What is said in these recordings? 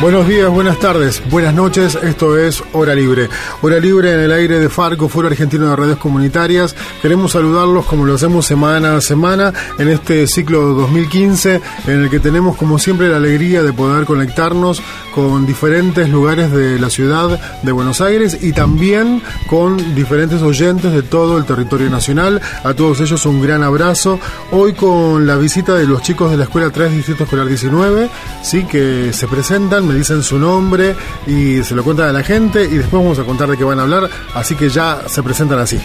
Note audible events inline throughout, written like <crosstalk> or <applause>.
Buenos días, buenas tardes, buenas noches. Esto es Hora Libre. Hora Libre en el aire de Farco, Foro Argentino de Radios Comunitarias. Queremos saludarlos como lo hacemos semana a semana en este ciclo 2015 en el que tenemos como siempre la alegría de poder conectarnos con diferentes lugares de la ciudad de Buenos Aires y también con diferentes oyentes de todo el territorio nacional. A todos ellos un gran abrazo. Hoy con la visita de los chicos de la Escuela 3 Distrito Escolar 19, sí que se presentan me dicen su nombre y se lo cuentan a la gente y después vamos a contar de qué van a hablar, así que ya se presentan así.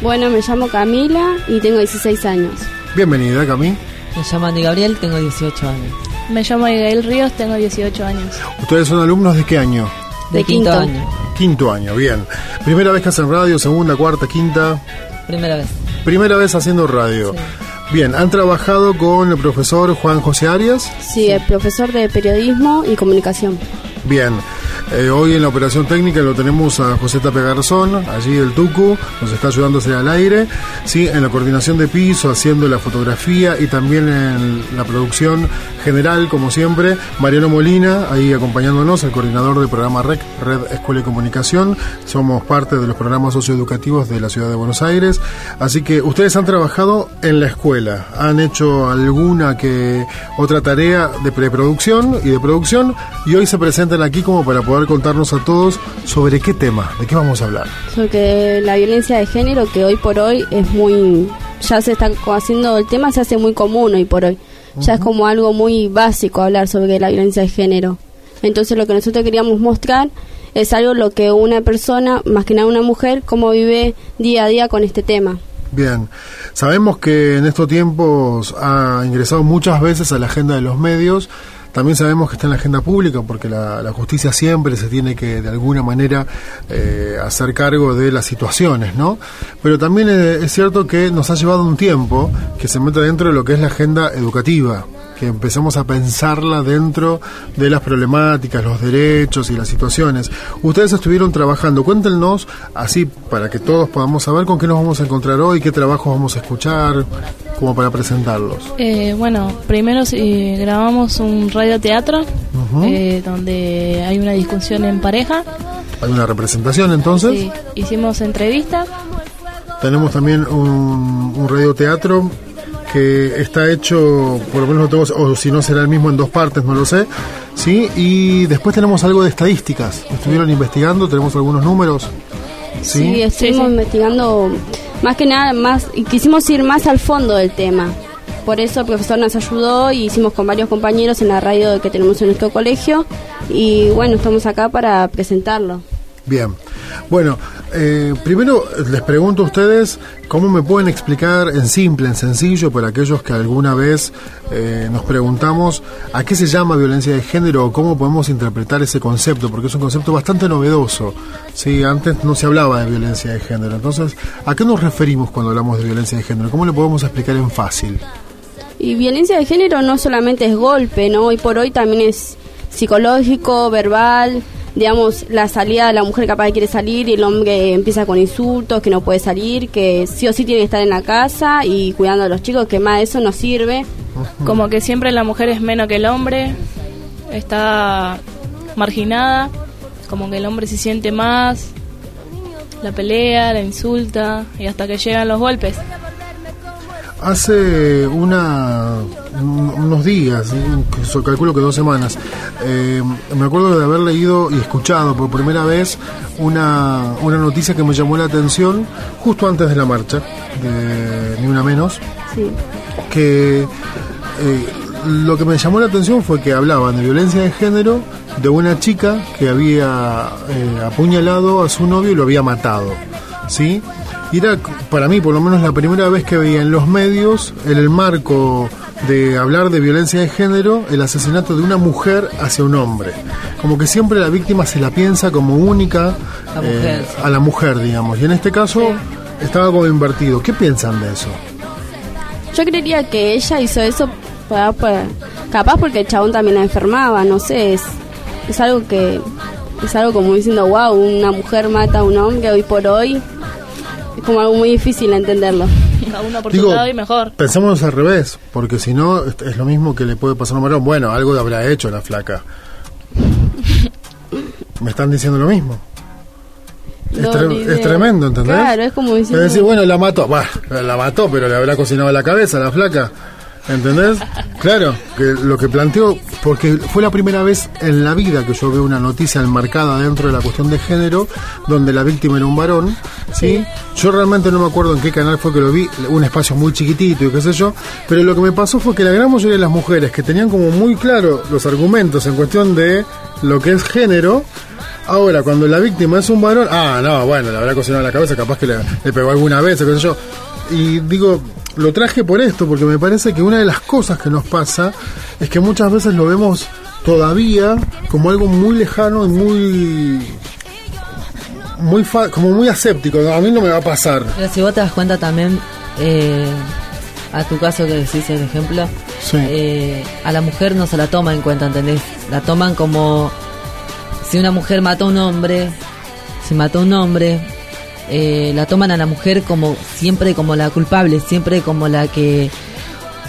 Bueno, me llamo Camila y tengo 16 años. Bienvenida, Camila. Me llamo Andy Gabriel, tengo 18 años. Me llamo Miguel Ríos, tengo 18 años. ¿Ustedes son alumnos de qué año? De, quinto, año. Quinto año, bien. ¿Primera vez que hacen radio, segunda, cuarta, quinta? Primera vez. Primera vez haciendo radio. Bien, ¿han trabajado con el profesor Juan José Arias? Sí, el profesor de periodismo y comunicación. Bien, eh, hoy en la operación técnica lo tenemos a José Tape Garzón, allí el Tucu, nos está ayudando a hacer al aire, sí, en la coordinación de piso, haciendo la fotografía y también en la producción general, como siempre, Mariano Molina, ahí acompañándonos, el coordinador del programa REC, Red Escuela y Comunicación, somos parte de los programas socioeducativos de la ciudad de Buenos Aires, así que ustedes han trabajado en la escuela, han hecho alguna que otra tarea de preproducción y de producción y hoy se presentan aquí como para poder contarnos a todos sobre qué tema, de qué vamos a hablar. Sobre la violencia de género que hoy por hoy es muy, ya se está haciendo, el tema se hace muy común hoy por hoy. Ya es como algo muy básico hablar sobre la violencia de género. Entonces lo que nosotros queríamos mostrar es algo lo que una persona, más que nada una mujer, cómo vive día a día con este tema. Bien, sabemos que en estos tiempos ha ingresado muchas veces a la agenda de los medios también sabemos que está en la agenda pública porque la, justicia siempre se tiene que de alguna manera eh, hacer cargo de las situaciones, ¿no? Pero también es cierto que nos ha llevado un tiempo que se meta dentro de lo que es la agenda educativa que empecemos a pensarla dentro de las problemáticas, los derechos y las situaciones. Ustedes estuvieron trabajando, cuéntenos así para que todos podamos saber con qué nos vamos a encontrar hoy, qué trabajos vamos a escuchar, como para presentarlos. Eh, bueno, primero eh, grabamos un radioteatro eh, donde hay una discusión en pareja. ¿Hay una representación entonces? Sí, hicimos entrevistas. Tenemos también un, un radioteatro que está hecho, por lo menos lo tengo, o si no será el mismo en dos partes, no lo sé. ¿sí? Y después tenemos algo de estadísticas. Estuvieron investigando, tenemos algunos números. Sí, sí estuvimos investigando más que nada, más y quisimos ir más al fondo del tema. Por eso el profesor nos ayudó y hicimos con varios compañeros en la radio que tenemos en nuestro colegio. Y bueno, estamos acá para presentarlo. Bien. Bueno, eh, primero les pregunto a ustedes cómo me pueden explicar en simple, en sencillo, para aquellos que alguna vez eh, nos preguntamos a qué se llama violencia de género o cómo podemos interpretar ese concepto, porque es un concepto bastante novedoso. Sí, antes no se hablaba de violencia de género. Entonces, ¿a qué nos referimos cuando hablamos de violencia de género? ¿Cómo le podemos explicar en fácil? Y violencia de género no solamente es golpe, ¿no? Hoy por hoy también es psicológico, verbal, digamos, la salida de la mujer capaz de quiere salir y el hombre empieza con insultos, que no puede salir, que sí o sí tiene que estar en la casa y cuidando a los chicos, que más de eso no sirve. Como que siempre la mujer es menos que el hombre, está marginada, como que el hombre se siente más, la pelea, la insulta y hasta que llegan los golpes. Hace una, unos días, calculo que dos semanas, eh, me acuerdo de haber leído y escuchado por primera vez una, una noticia que me llamó la atención justo antes de la marcha, de Ni Una Menos, que eh, lo que me llamó la atención fue que hablaban de violencia de género de una chica que había eh, apuñalado a su novio y lo había matado, ¿sí? Y era para mí, por lo menos, la primera vez que veía en los medios, en el marco de hablar de violencia de género el asesinato de una mujer hacia un hombre. Como que siempre la víctima se la piensa como única La mujer, eh, sí. a la mujer, digamos. Y en este caso estaba como invertido. ¿Qué piensan de eso? Yo creería que ella hizo eso para, para- capaz porque el chabón también la enfermaba, no sé, es, es algo que es algo como diciendo, wow, una mujer mata a un hombre hoy por hoy. Es como algo muy difícil de entenderlo. Cada uno por Digo, su lado y mejor. Pensémonos al revés, porque si no es es lo mismo que le puede pasar a un varón. Bueno, algo habrá hecho la flaca. Me están diciendo lo mismo. Es, tre- es tremendo, ¿entendés? Claro, es como diciendo- Es decir, bueno, la mató. Bah, la mató, pero le habrá cocinado la cabeza a la flaca. ¿Entendés? Claro, que lo que planteo, porque fue la primera vez en la vida que yo veo una noticia enmarcada dentro de la cuestión de género, donde la víctima era un varón, ¿sí? Yo realmente no me acuerdo en qué canal fue que lo vi, un espacio muy chiquitito y qué sé yo, pero lo que me pasó fue que la gran mayoría de las mujeres que tenían como muy claro los argumentos en cuestión de lo que es género, Ahora, cuando la víctima es un varón, ah, no, bueno, le habrá cocinado la cabeza, capaz que le, le pegó alguna vez, o qué sé yo. Y digo, lo traje por esto, porque me parece que una de las cosas que nos pasa es que muchas veces lo vemos todavía como algo muy lejano y muy. muy fa- como muy aséptico. A mí no me va a pasar. Pero si vos te das cuenta también, eh, a tu caso que decís el ejemplo, Sí. eh, a la mujer no se la toma en cuenta, ¿entendés? La toman como si una mujer mató a un hombre, si mató a un hombre, eh, la toman a la mujer como siempre como la culpable, siempre como la que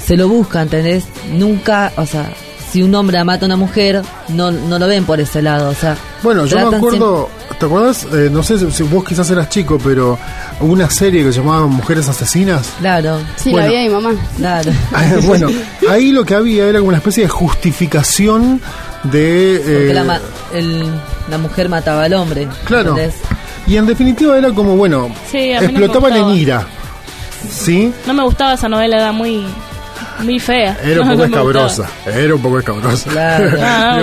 se lo busca, ¿entendés? Nunca, o sea, si un hombre mata a una mujer, no, no lo ven por ese lado, o sea... Bueno, yo me acuerdo, ¿te acuerdas? Eh, no sé si, vos quizás eras chico, pero hubo una serie que se llamaba Mujeres Asesinas. Claro, Sí, Bueno. la de mi mamá. claro. <laughs> Ah, bueno, ahí lo que había era como una especie de justificación de... Porque eh, la, ma- el- la mujer mataba al hombre. claro. ¿entendés? Y en definitiva era como, bueno, Sí, no explotaban en gustaba. ira. ¿Sí? No me gustaba esa novela, era muy, muy fea. Era un <laughs> poco no escabrosa. Era un poco escabrosa. Claro.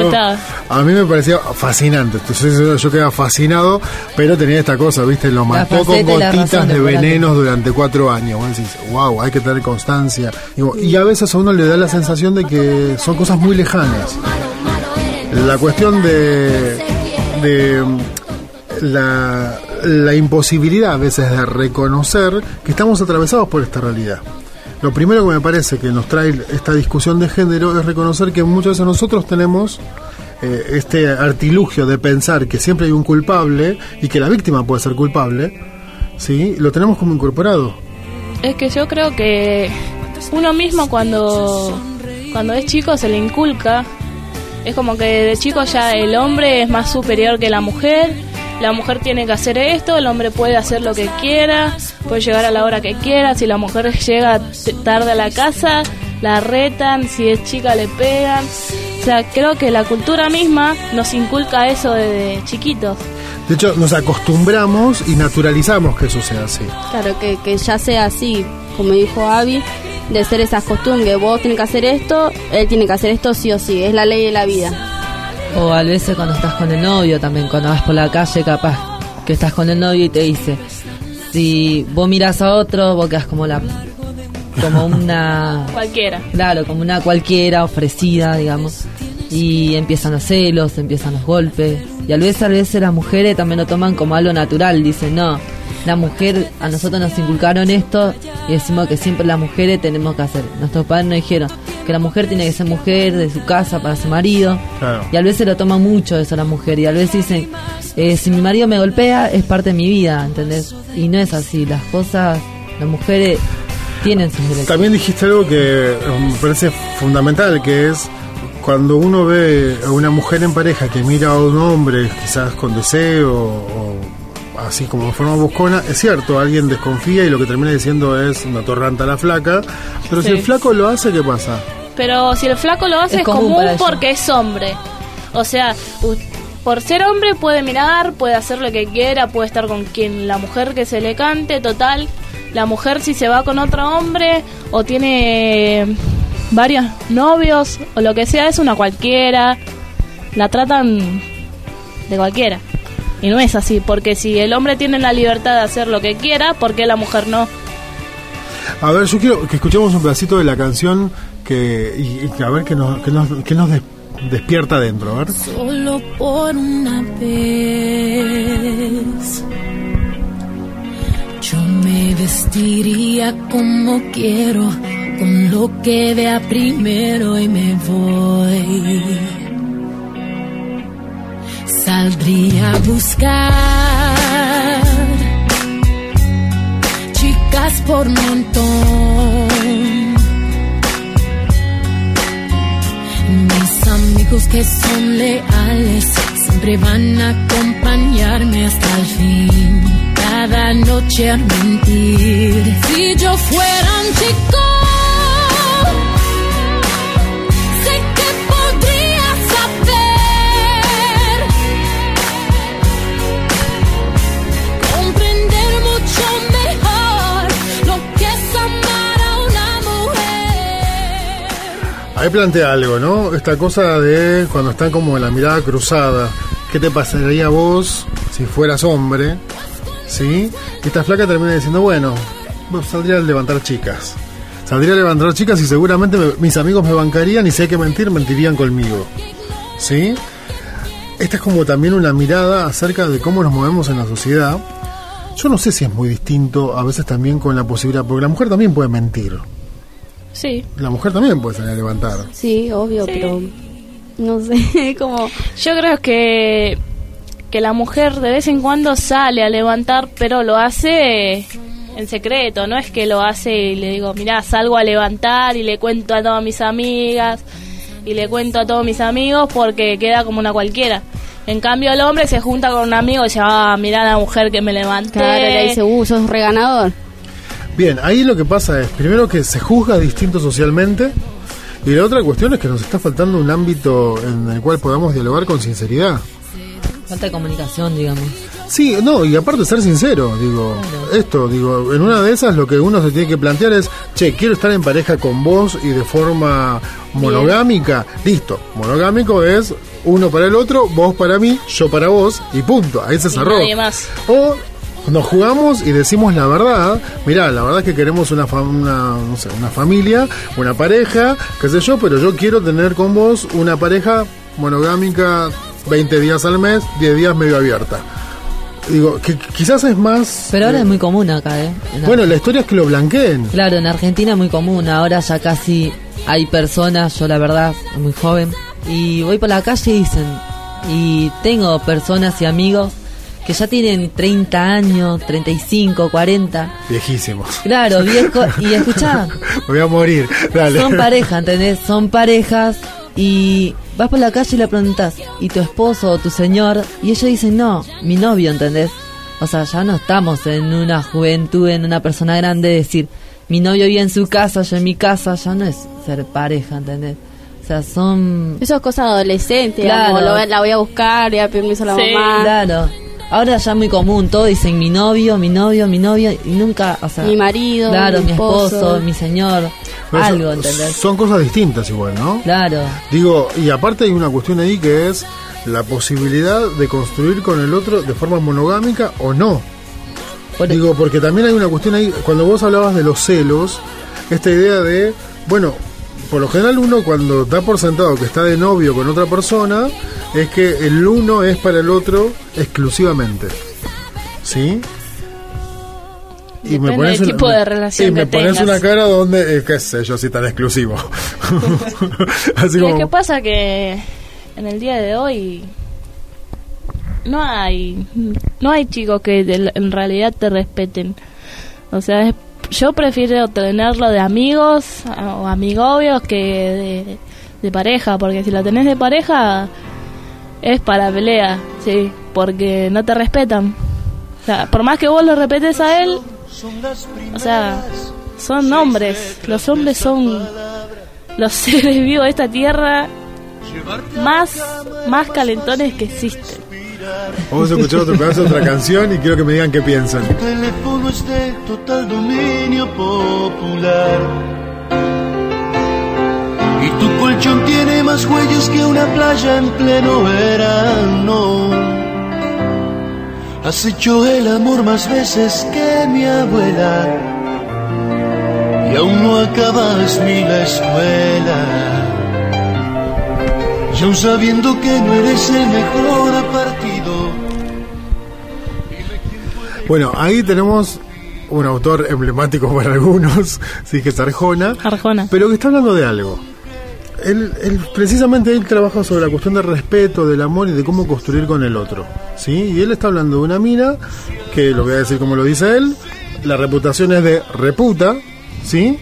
<laughs> No a mí me parecía fascinante. Entonces yo quedaba fascinado, pero tenía esta cosa, ¿viste? Lo mató con gotitas de venenos durante cuatro años. Vos decís, wow, hay que tener constancia. Y a veces a uno le da la sensación de que son cosas muy lejanas. La cuestión de, de la, la imposibilidad a veces de reconocer que estamos atravesados por esta realidad. Lo primero que me parece que nos trae esta discusión de género es reconocer que muchas veces nosotros tenemos eh, este artilugio de pensar que siempre hay un culpable y que la víctima puede ser culpable, ¿sí? Lo tenemos como incorporado. Es que yo creo que uno mismo cuando, cuando es chico se le inculca. Es como que de chico ya el hombre es más superior que la mujer. La mujer tiene que hacer esto, el hombre puede hacer lo que quiera, puede llegar a la hora que quiera. Si la mujer llega tarde a la casa, la retan, si es chica le pegan. O sea, creo que la cultura misma nos inculca eso desde chiquitos. De hecho, nos acostumbramos y naturalizamos que eso sea así. Claro, que, que ya sea así, como dijo Avi, de ser esas costumbres. Vos tenés que hacer esto, él tiene que hacer esto sí o sí. Es la ley de la vida. O a veces cuando estás con el novio también, cuando vas por la calle capaz que estás con el novio y te dice, si vos miras a otro, vos quedas como la como una <laughs> Cualquiera. claro, como una cualquiera ofrecida, digamos. Y empiezan los celos, empiezan los golpes. Y a veces, a veces las mujeres también lo toman como algo natural. Dicen, no, la mujer, a nosotros nos inculcaron esto y decimos que siempre las mujeres tenemos que hacer. Nuestros padres nos dijeron que la mujer tiene que ser mujer de su casa para su marido. Claro. Y a veces lo toman mucho eso la mujer. Y a veces dicen, eh, si mi marido me golpea, es parte de mi vida, ¿entendés? Y no es así. Las cosas, las mujeres tienen sus derechos. También dijiste algo que eh, me parece fundamental, que es cuando uno ve a una mujer en pareja que mira a un hombre quizás con deseo o así como de forma buscona, es cierto, alguien desconfía y lo que termina diciendo es una torranta la flaca, pero si el flaco lo hace, ¿qué pasa? Pero si el flaco lo hace Es es, común común, porque es hombre. O sea, u- por ser hombre puede mirar, puede hacer lo que quiera, puede estar con quien la mujer que se le cante, total. La mujer si se va con otro hombre o tiene varios novios o lo que sea, es una cualquiera. La tratan de cualquiera. Y no es así, porque si el hombre tiene la libertad de hacer lo que quiera, ¿por qué la mujer no? A ver, yo quiero que escuchemos un pedacito de la canción que, a ver qué nos, qué nos, despierta adentro, a ver. solo por una vez. Yo me vestiría como quiero, con lo que vea primero y me voy. Saldría a buscar chicas por montón. Amigos que son leales siempre van a acompañarme hasta el fin. Cada noche a mentir. Si yo fuera un chico, Ahí plantea algo, ¿no? Esta cosa de cuando están como en la mirada cruzada. ¿Qué te pasaría a vos si fueras hombre? ¿Sí? Y esta flaca termina diciendo, bueno, saldría a levantar chicas. Saldría a levantar chicas y seguramente me- mis amigos me bancarían y si hay que mentir, mentirían conmigo. ¿Sí? Esta es como también una mirada acerca de cómo nos movemos en la sociedad. Yo no sé si es muy distinto a veces también con la posibilidad, porque la mujer también puede mentir. Sí. La mujer también puede salir a levantar. Sí, obvio, Sí. pero no sé, <laughs> como Yo creo que, que la mujer de vez en cuando sale a levantar, pero lo hace en secreto, no es que lo hace y le digo, mirá, salgo a levantar y le cuento a todas mis amigas y le cuento a todos mis amigos porque queda como una cualquiera. En cambio el hombre se junta con un amigo y dice, ah, mirá la mujer que me levanté. claro, le dice, uh, sos reganador. Bien, ahí lo que pasa es, primero que se juzga distinto socialmente, y la otra cuestión es que nos está faltando un ámbito en el cual podamos dialogar con sinceridad. Falta de comunicación, digamos. Sí, no, y aparte ser sincero, digo, esto, digo, en una de esas lo que uno se tiene que plantear es, che, quiero estar en pareja con vos y de forma monogámica, listo, monogámico es uno para el otro, vos para mí, yo para vos, y punto, ahí se cerró. nadie más. O nos jugamos y decimos la verdad. Mirá, la verdad es que queremos una, una, no sé, una familia, una pareja, qué sé yo, pero yo quiero tener con vos una pareja monogámica 20 días al mes, 10 días medio abierta. Digo, que quizás es más... Pero ahora eh, es muy común acá, ¿eh? En Bueno, la historia es que lo blanqueen. Claro, en Argentina es muy común, ahora ya casi hay personas, yo la verdad, muy joven, y voy por la calle y dicen, y tengo personas y amigos que ya tienen 30 años, 35, 40, Viejísimos. claro, <laughs> viejo, y escuchá, Me voy a morir. Dale. son parejas, ¿entendés? Son parejas y vas por la calle y le preguntas, ¿y tu esposo o tu señor? Y ellos dicen, no, mi novio, ¿entendés? O sea, ya no estamos en una juventud, en una persona grande, decir, mi novio vive en su casa, yo en mi casa, ya no es ser pareja, ¿entendés? O sea, son... Eso es cosa adolescente, Claro. digamos, lo- la voy a buscar, voy a pedir permiso a la Sí, mamá. Claro. Ahora ya es muy común, todos dicen mi novio, mi novio, mi novio, y nunca, o sea... Mi marido, Claro, mi esposo, esposo. mi señor, Pero son- algo, ¿entendés? Son cosas distintas igual, ¿no? Claro. Digo, y aparte hay una cuestión ahí que es la posibilidad de construir con el otro de forma monogámica o no. Por- Digo, porque también hay una cuestión ahí, cuando vos hablabas de los celos, esta idea de, bueno, por lo general uno cuando da por sentado que está de novio con otra persona, es que el uno es para el otro exclusivamente. ¿Sí? Depende del tipo de relación y me pones tengas. una cara donde, eh, qué sé yo, si tan exclusivo. <laughs> Así Y es que pasa que en el día de hoy no hay no hay chicos que en realidad te respeten. O sea, es- yo prefiero tenerlo de amigos o amigobios que de, de pareja, porque si lo tenés de pareja es para pelea, sí, porque no te respetan. O sea, por más que vos lo respetes a él, o sea, son hombres. Los hombres son los <laughs> seres vivos de esta tierra más, más calentones que existen. Vamos a escuchar otro pedazo de otra canción y quiero que me digan qué piensan. Tu teléfono es de total dominio popular. Y tu colchón tiene más huellas que una playa en pleno verano. Has hecho el amor más veces que mi abuela. Y aún no acabas ni la escuela. Y aún sabiendo que no eres el mejor partido. Bueno, ahí tenemos un autor emblemático <laughs> para algunos, sí que es Arjona, Arjona. pero que está hablando de algo. Él, él- precisamente él trabaja sobre la cuestión del respeto, del amor y de cómo construir con el otro, ¿sí? Y él está hablando de una mina que, lo voy a decir como lo dice él, la reputación es de reputa, ¿sí?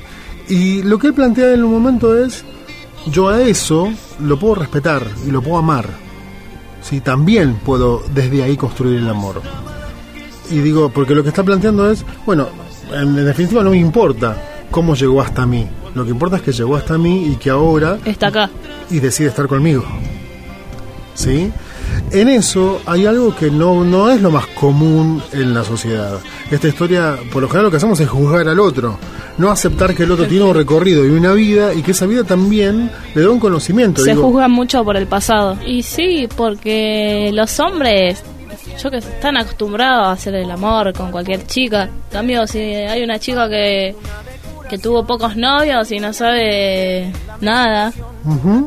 Y lo que él plantea en un momento es, yo a eso lo puedo respetar y lo puedo amar, ¿sí? También puedo desde ahí construir el amor. Y digo, porque lo que está planteando es, bueno, en, en definitiva no me importa cómo llegó hasta mí. Lo que importa es que llegó hasta mí y que ahora Está acá. y decide estar conmigo. ¿Sí? En eso hay algo que no, no es lo más común en la sociedad. Esta historia, por lo general lo que hacemos es juzgar al otro, no aceptar que el otro tiene un recorrido y una vida y que esa vida también le da un conocimiento. Se Digo, juzga mucho por el pasado. Y sí, porque los hombres, yo que están acostumbrados a hacer el amor con cualquier chica. En cambio, si hay una chica que, que tuvo pocos novios y no sabe nada, ujú.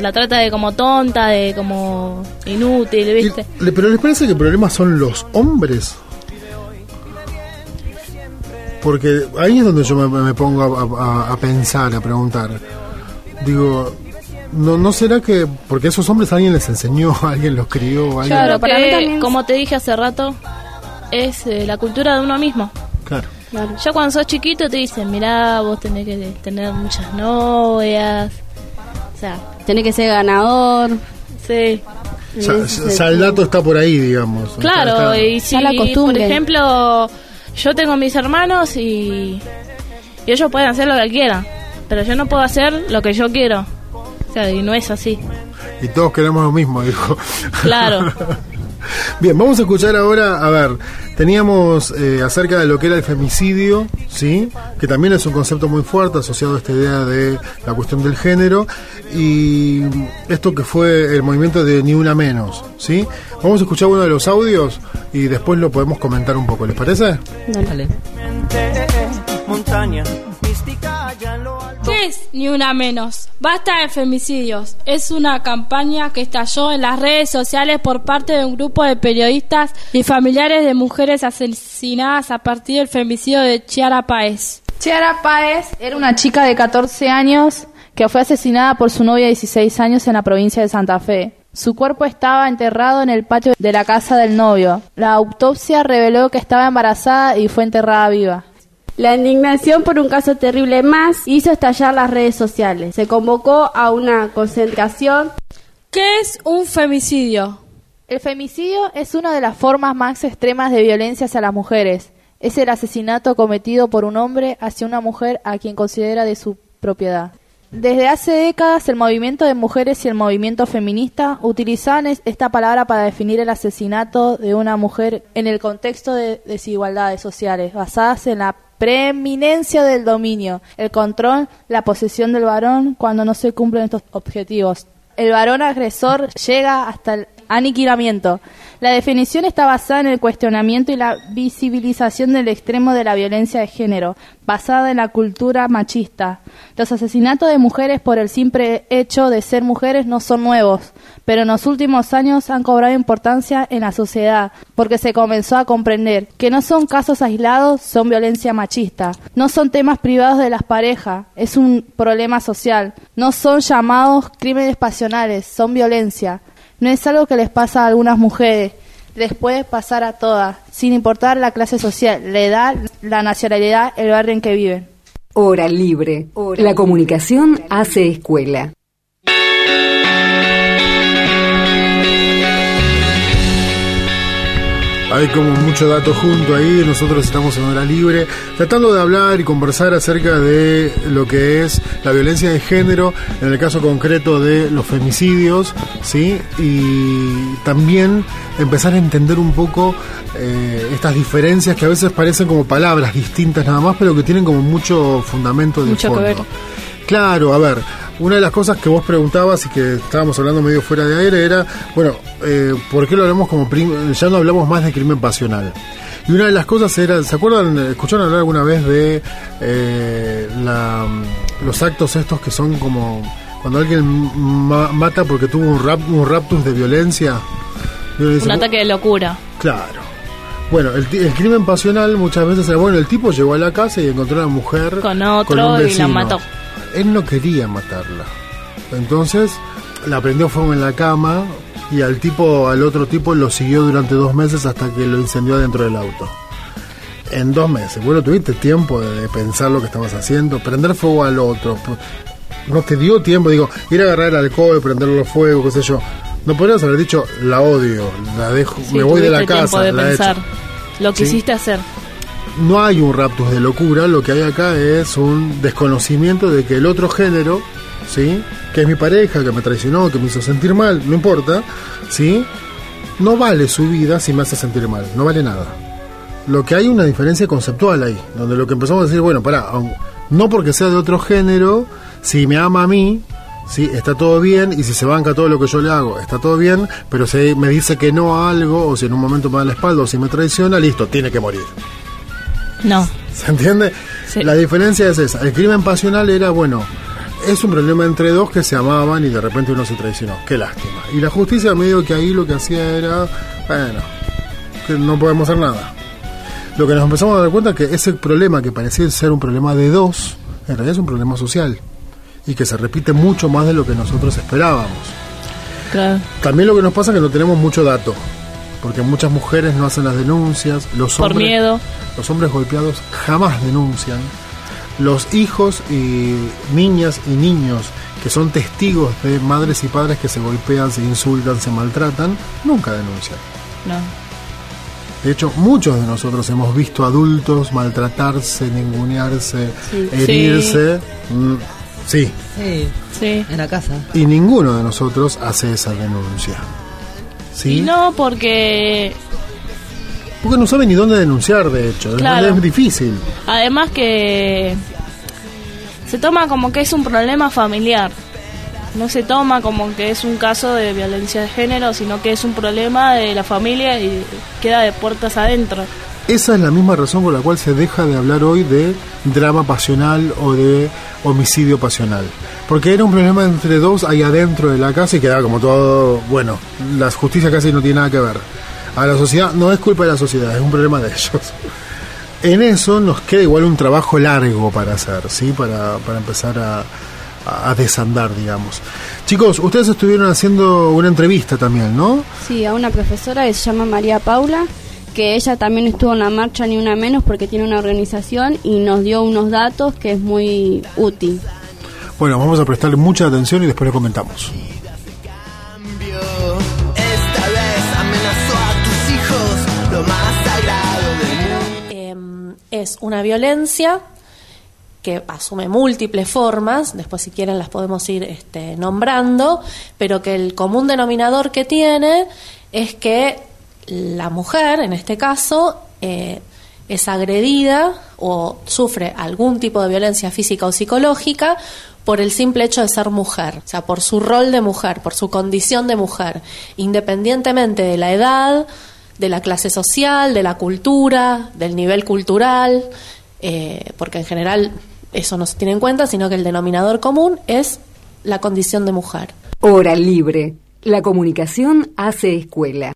la trata de como tonta, de como inútil, ¿viste? le- pero les parece que el problema son los hombres. Porque ahí es donde yo me, me pongo a, a- a pensar, a preguntar. Digo, ¿no, ¿no será que porque esos hombres alguien les enseñó, <laughs> alguien los crió? Alguien... Claro, para mí también como te dije hace rato, es eh, la cultura de uno mismo. Claro. Claro. Ya cuando sos chiquito te dicen, mirá, vos tenés que tener muchas novias. O sea, Tiene que ser ganador. sí. Ya, ya- ya el dato está por ahí, digamos. Claro, Está- está- y si, la por ejemplo, yo tengo mis hermanos y, y ellos pueden hacer lo que quieran, pero yo no puedo hacer lo que yo quiero. Y no es así. Y todos queremos lo mismo, dijo. Claro. <laughs> Bien, vamos a escuchar ahora, a ver, teníamos eh, acerca de lo que era el femicidio, ¿sí? Que también es un concepto muy fuerte asociado a esta idea de la cuestión del género y esto que fue el movimiento de Ni Una Menos, ¿sí? Vamos a escuchar uno de los audios y después lo podemos comentar un poco, ¿les parece? Dale. Montaña mística allá en lo alto. ¿Qué es Ni Una Menos? Basta de femicidios. Es una campaña que estalló en las redes sociales por parte de un grupo de periodistas y familiares de mujeres asesinadas a partir del femicidio de Chiara Páez. Chiara Páez era una chica de 14 años que fue asesinada por su novia de 16 años en la provincia de Santa Fe. Su cuerpo estaba enterrado en el patio de la casa del novio. La autopsia reveló que estaba embarazada y fue enterrada viva. La indignación por un caso terrible más hizo estallar las redes sociales. Se convocó a una concentración. ¿Qué es un femicidio? El femicidio es una de las formas más extremas de violencia hacia las mujeres. Es el asesinato cometido por un hombre hacia una mujer a quien considera de su propiedad. Desde hace décadas el movimiento de mujeres y el movimiento feminista utilizaban es- esta palabra para definir el asesinato de una mujer en el contexto de desigualdades sociales basadas en la preeminencia del dominio, el control, la posesión del varón cuando no se cumplen estos objetivos. El varón agresor llega hasta el aniquilamiento. La definición está basada en el cuestionamiento y la visibilización del extremo de la violencia de género, basada en la cultura machista. Los asesinatos de mujeres por el simple hecho de ser mujeres no son nuevos, pero en los últimos años han cobrado importancia en la sociedad, porque se comenzó a comprender que no son casos aislados, son violencia machista, no son temas privados de las parejas, es un problema social, no son llamados crímenes pasionales, son violencia. No es algo que les pasa a algunas mujeres, les puede pasar a todas, sin importar la clase social, la edad, la nacionalidad, el barrio en que viven. Hora libre. La comunicación hace escuela. Hay como mucho dato junto ahí, nosotros estamos en hora libre, tratando de hablar y conversar acerca de lo que es la violencia de género, en el caso concreto de los femicidios, ¿sí? Y también empezar a entender un poco eh, estas diferencias que a veces parecen como palabras distintas nada más, pero que tienen como mucho fundamento de Mucho que fondo. ver. Claro, a ver, una de las cosas que vos preguntabas y que estábamos hablando medio fuera de aire era, bueno, eh, ¿por qué lo hablamos como ya no hablamos más de crimen pasional? Y una de las cosas era, ¿se acuerdan? ¿Escucharon hablar alguna vez de eh, la, los actos estos que son como cuando alguien ma- mata porque tuvo un, rap, un raptus de violencia? Dice, Un ataque de locura. Claro. Bueno, el, el crimen pasional muchas veces era bueno. El tipo llegó a la casa y encontró a una mujer Con otro un y la mató. Él no quería matarla. Entonces la prendió fuego en la cama y al tipo, al otro tipo lo siguió durante dos meses hasta que lo incendió dentro del auto. En dos meses. Bueno, tuviste tiempo de, pensar lo que estabas haciendo, prender fuego al otro. No te dio tiempo, digo, ir a agarrar el alcohol, prenderlo fuego, qué sé yo. No podrías haber dicho, la odio, la dejo, Sí, me voy de la casa, de la pensar lo que Sí. hiciste hacer. No hay un raptus de locura, lo que hay acá es un desconocimiento de que el otro género, ¿sí? Que es mi pareja, que me traicionó, que me hizo sentir mal, no importa, ¿sí? No vale su vida si me hace sentir mal, no vale nada. Lo que hay una diferencia conceptual ahí, donde lo que empezamos a decir, bueno, pará, no porque sea de otro género, si me ama a mí, sí, está todo bien, y si se banca todo lo que yo le hago, está todo bien, pero si me dice que no a algo, o si en un momento me da la espalda, o si me traiciona, listo, tiene que morir. No. ¿Se entiende? Sí. La diferencia es esa. El crimen pasional era, bueno, es un problema entre dos que se amaban y de repente uno se traicionó. Qué lástima. Y la justicia medio que ahí lo que hacía era, bueno, que no podemos hacer nada. Lo que nos empezamos a dar cuenta es que ese problema que parecía ser un problema de dos, en realidad es un problema social. Y que se repite mucho más de lo que nosotros esperábamos. Claro. También lo que nos pasa es que no tenemos mucho dato. Porque muchas mujeres no hacen las denuncias, los Por hombres, miedo. los hombres golpeados jamás denuncian. Los hijos y niñas y niños que son testigos de madres y padres que se golpean, se insultan, se maltratan, nunca denuncian. No. De hecho, muchos de nosotros hemos visto adultos maltratarse, ningunearse, Sí. herirse. Mm, sí. Sí, Sí. en la casa. Y ninguno de nosotros hace esa denuncia. ¿Sí? Y no porque Porque no sabe ni dónde denunciar, de hecho. Claro. Es difícil. además que se toma como que es un problema familiar. No se toma como que es un caso de violencia de género, sino que es un problema de la familia y queda de puertas adentro. Esa es la misma razón por la cual se deja de hablar hoy de drama pasional o de homicidio pasional. Porque era un problema entre dos ahí adentro de la casa y quedaba como todo, bueno, la justicia casi no tiene nada que ver. A la sociedad no es culpa de la sociedad, es un problema de ellos. En eso nos queda igual un trabajo largo para hacer, ¿sí? Para, para empezar a, a desandar, digamos. Chicos, ustedes estuvieron haciendo una entrevista también, ¿no? Sí, a una profesora que se llama María Paula, que ella también estuvo en la marcha Ni Una Menos porque tiene una organización y nos dio unos datos que es muy útil. Bueno, vamos a prestarle mucha atención y después comentamos. Lo mundo. Em, es una violencia que asume múltiples formas, después si quieren las podemos ir este, nombrando, pero que el común denominador que tiene es que la mujer, en este caso, eh, es agredida o sufre algún tipo de violencia física o psicológica por el simple hecho de ser mujer, o sea, por su rol de mujer, por su condición de mujer, independientemente de la edad, de la clase social, de la cultura, del nivel cultural, eh, porque en general eso no se tiene en cuenta, sino que el denominador común es la condición de mujer. Hora libre. La comunicación hace escuela.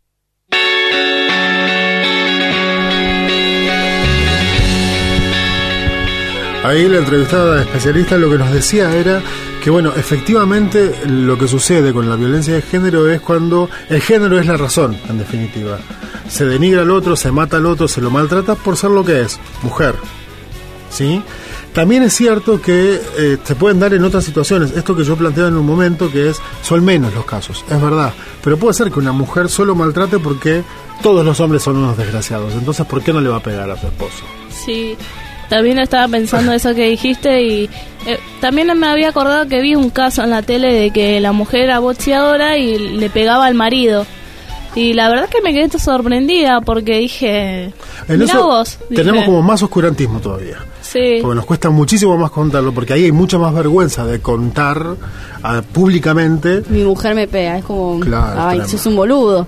Ahí la entrevistada especialista lo que nos decía era que, bueno, efectivamente lo que sucede con la violencia de género es cuando el género es la razón, en definitiva. Se denigra al otro, se mata al otro, se lo maltrata por ser lo que es, mujer. ¿Sí? También es cierto que eh, se pueden dar en otras situaciones. Esto que yo planteaba en un momento, que es, son menos los casos, es verdad. Pero puede ser que una mujer solo maltrate porque todos los hombres son unos desgraciados. Entonces, ¿por qué no le va a pegar a su esposo? Sí, también estaba pensando eso que dijiste y eh, también me había acordado que vi un caso en la tele de que la mujer era boxeadora y le pegaba al marido. Y la verdad que me quedé sorprendida porque dije, En eso vos. dije. tenemos como más oscurantismo todavía. Sí, Porque nos cuesta muchísimo más contarlo, porque ahí hay mucha más vergüenza de contar ah, públicamente. Mi mujer me pega, es como, Claro, ay, sos un boludo.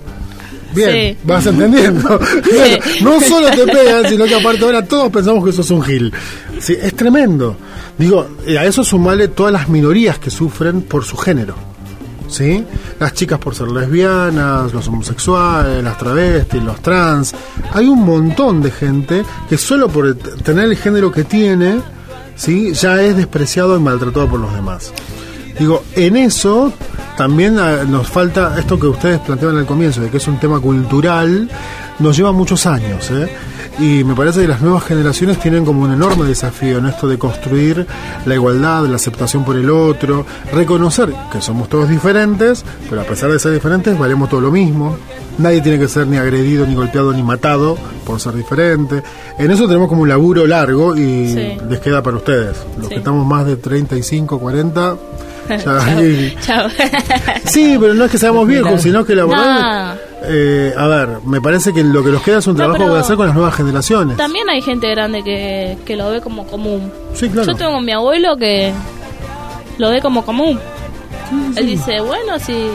Bien, Sí. vas entendiendo. <laughs> No solo te pegan, sino que aparte ahora todos pensamos que sos un gil. Sí, es tremendo. Digo, eh, a eso sumarle todas las minorías que sufren por su género. ¿Sí? Las chicas por ser lesbianas, los homosexuales, las travestis, los trans. Hay un montón de gente que solo por tener el género que tiene, ¿sí? ya es despreciado y maltratado por los demás. Digo, en eso también ah, nos falta esto que ustedes planteaban al comienzo, de que es un tema cultural, nos lleva muchos años, ¿eh? Y me parece que las nuevas generaciones tienen como un enorme desafío en esto de construir la igualdad, la aceptación por el otro, reconocer que somos todos diferentes, pero a pesar de ser diferentes valemos todo lo mismo. Nadie tiene que ser ni agredido, ni golpeado, ni matado por ser diferente. En eso tenemos como un laburo largo y Sí. les queda para ustedes. Los Sí. que estamos más de 35, 40, ya <laughs> Chao. <laughs> Sí, pero no es que seamos viejos, sino que la verdad, No. eh, a ver, me parece que lo que nos queda es un No, trabajo que hacer con las nuevas generaciones. También hay gente grande que, que lo ve como común. Sí, claro. Yo tengo a mi abuelo que lo ve como común. Él dice, bueno, si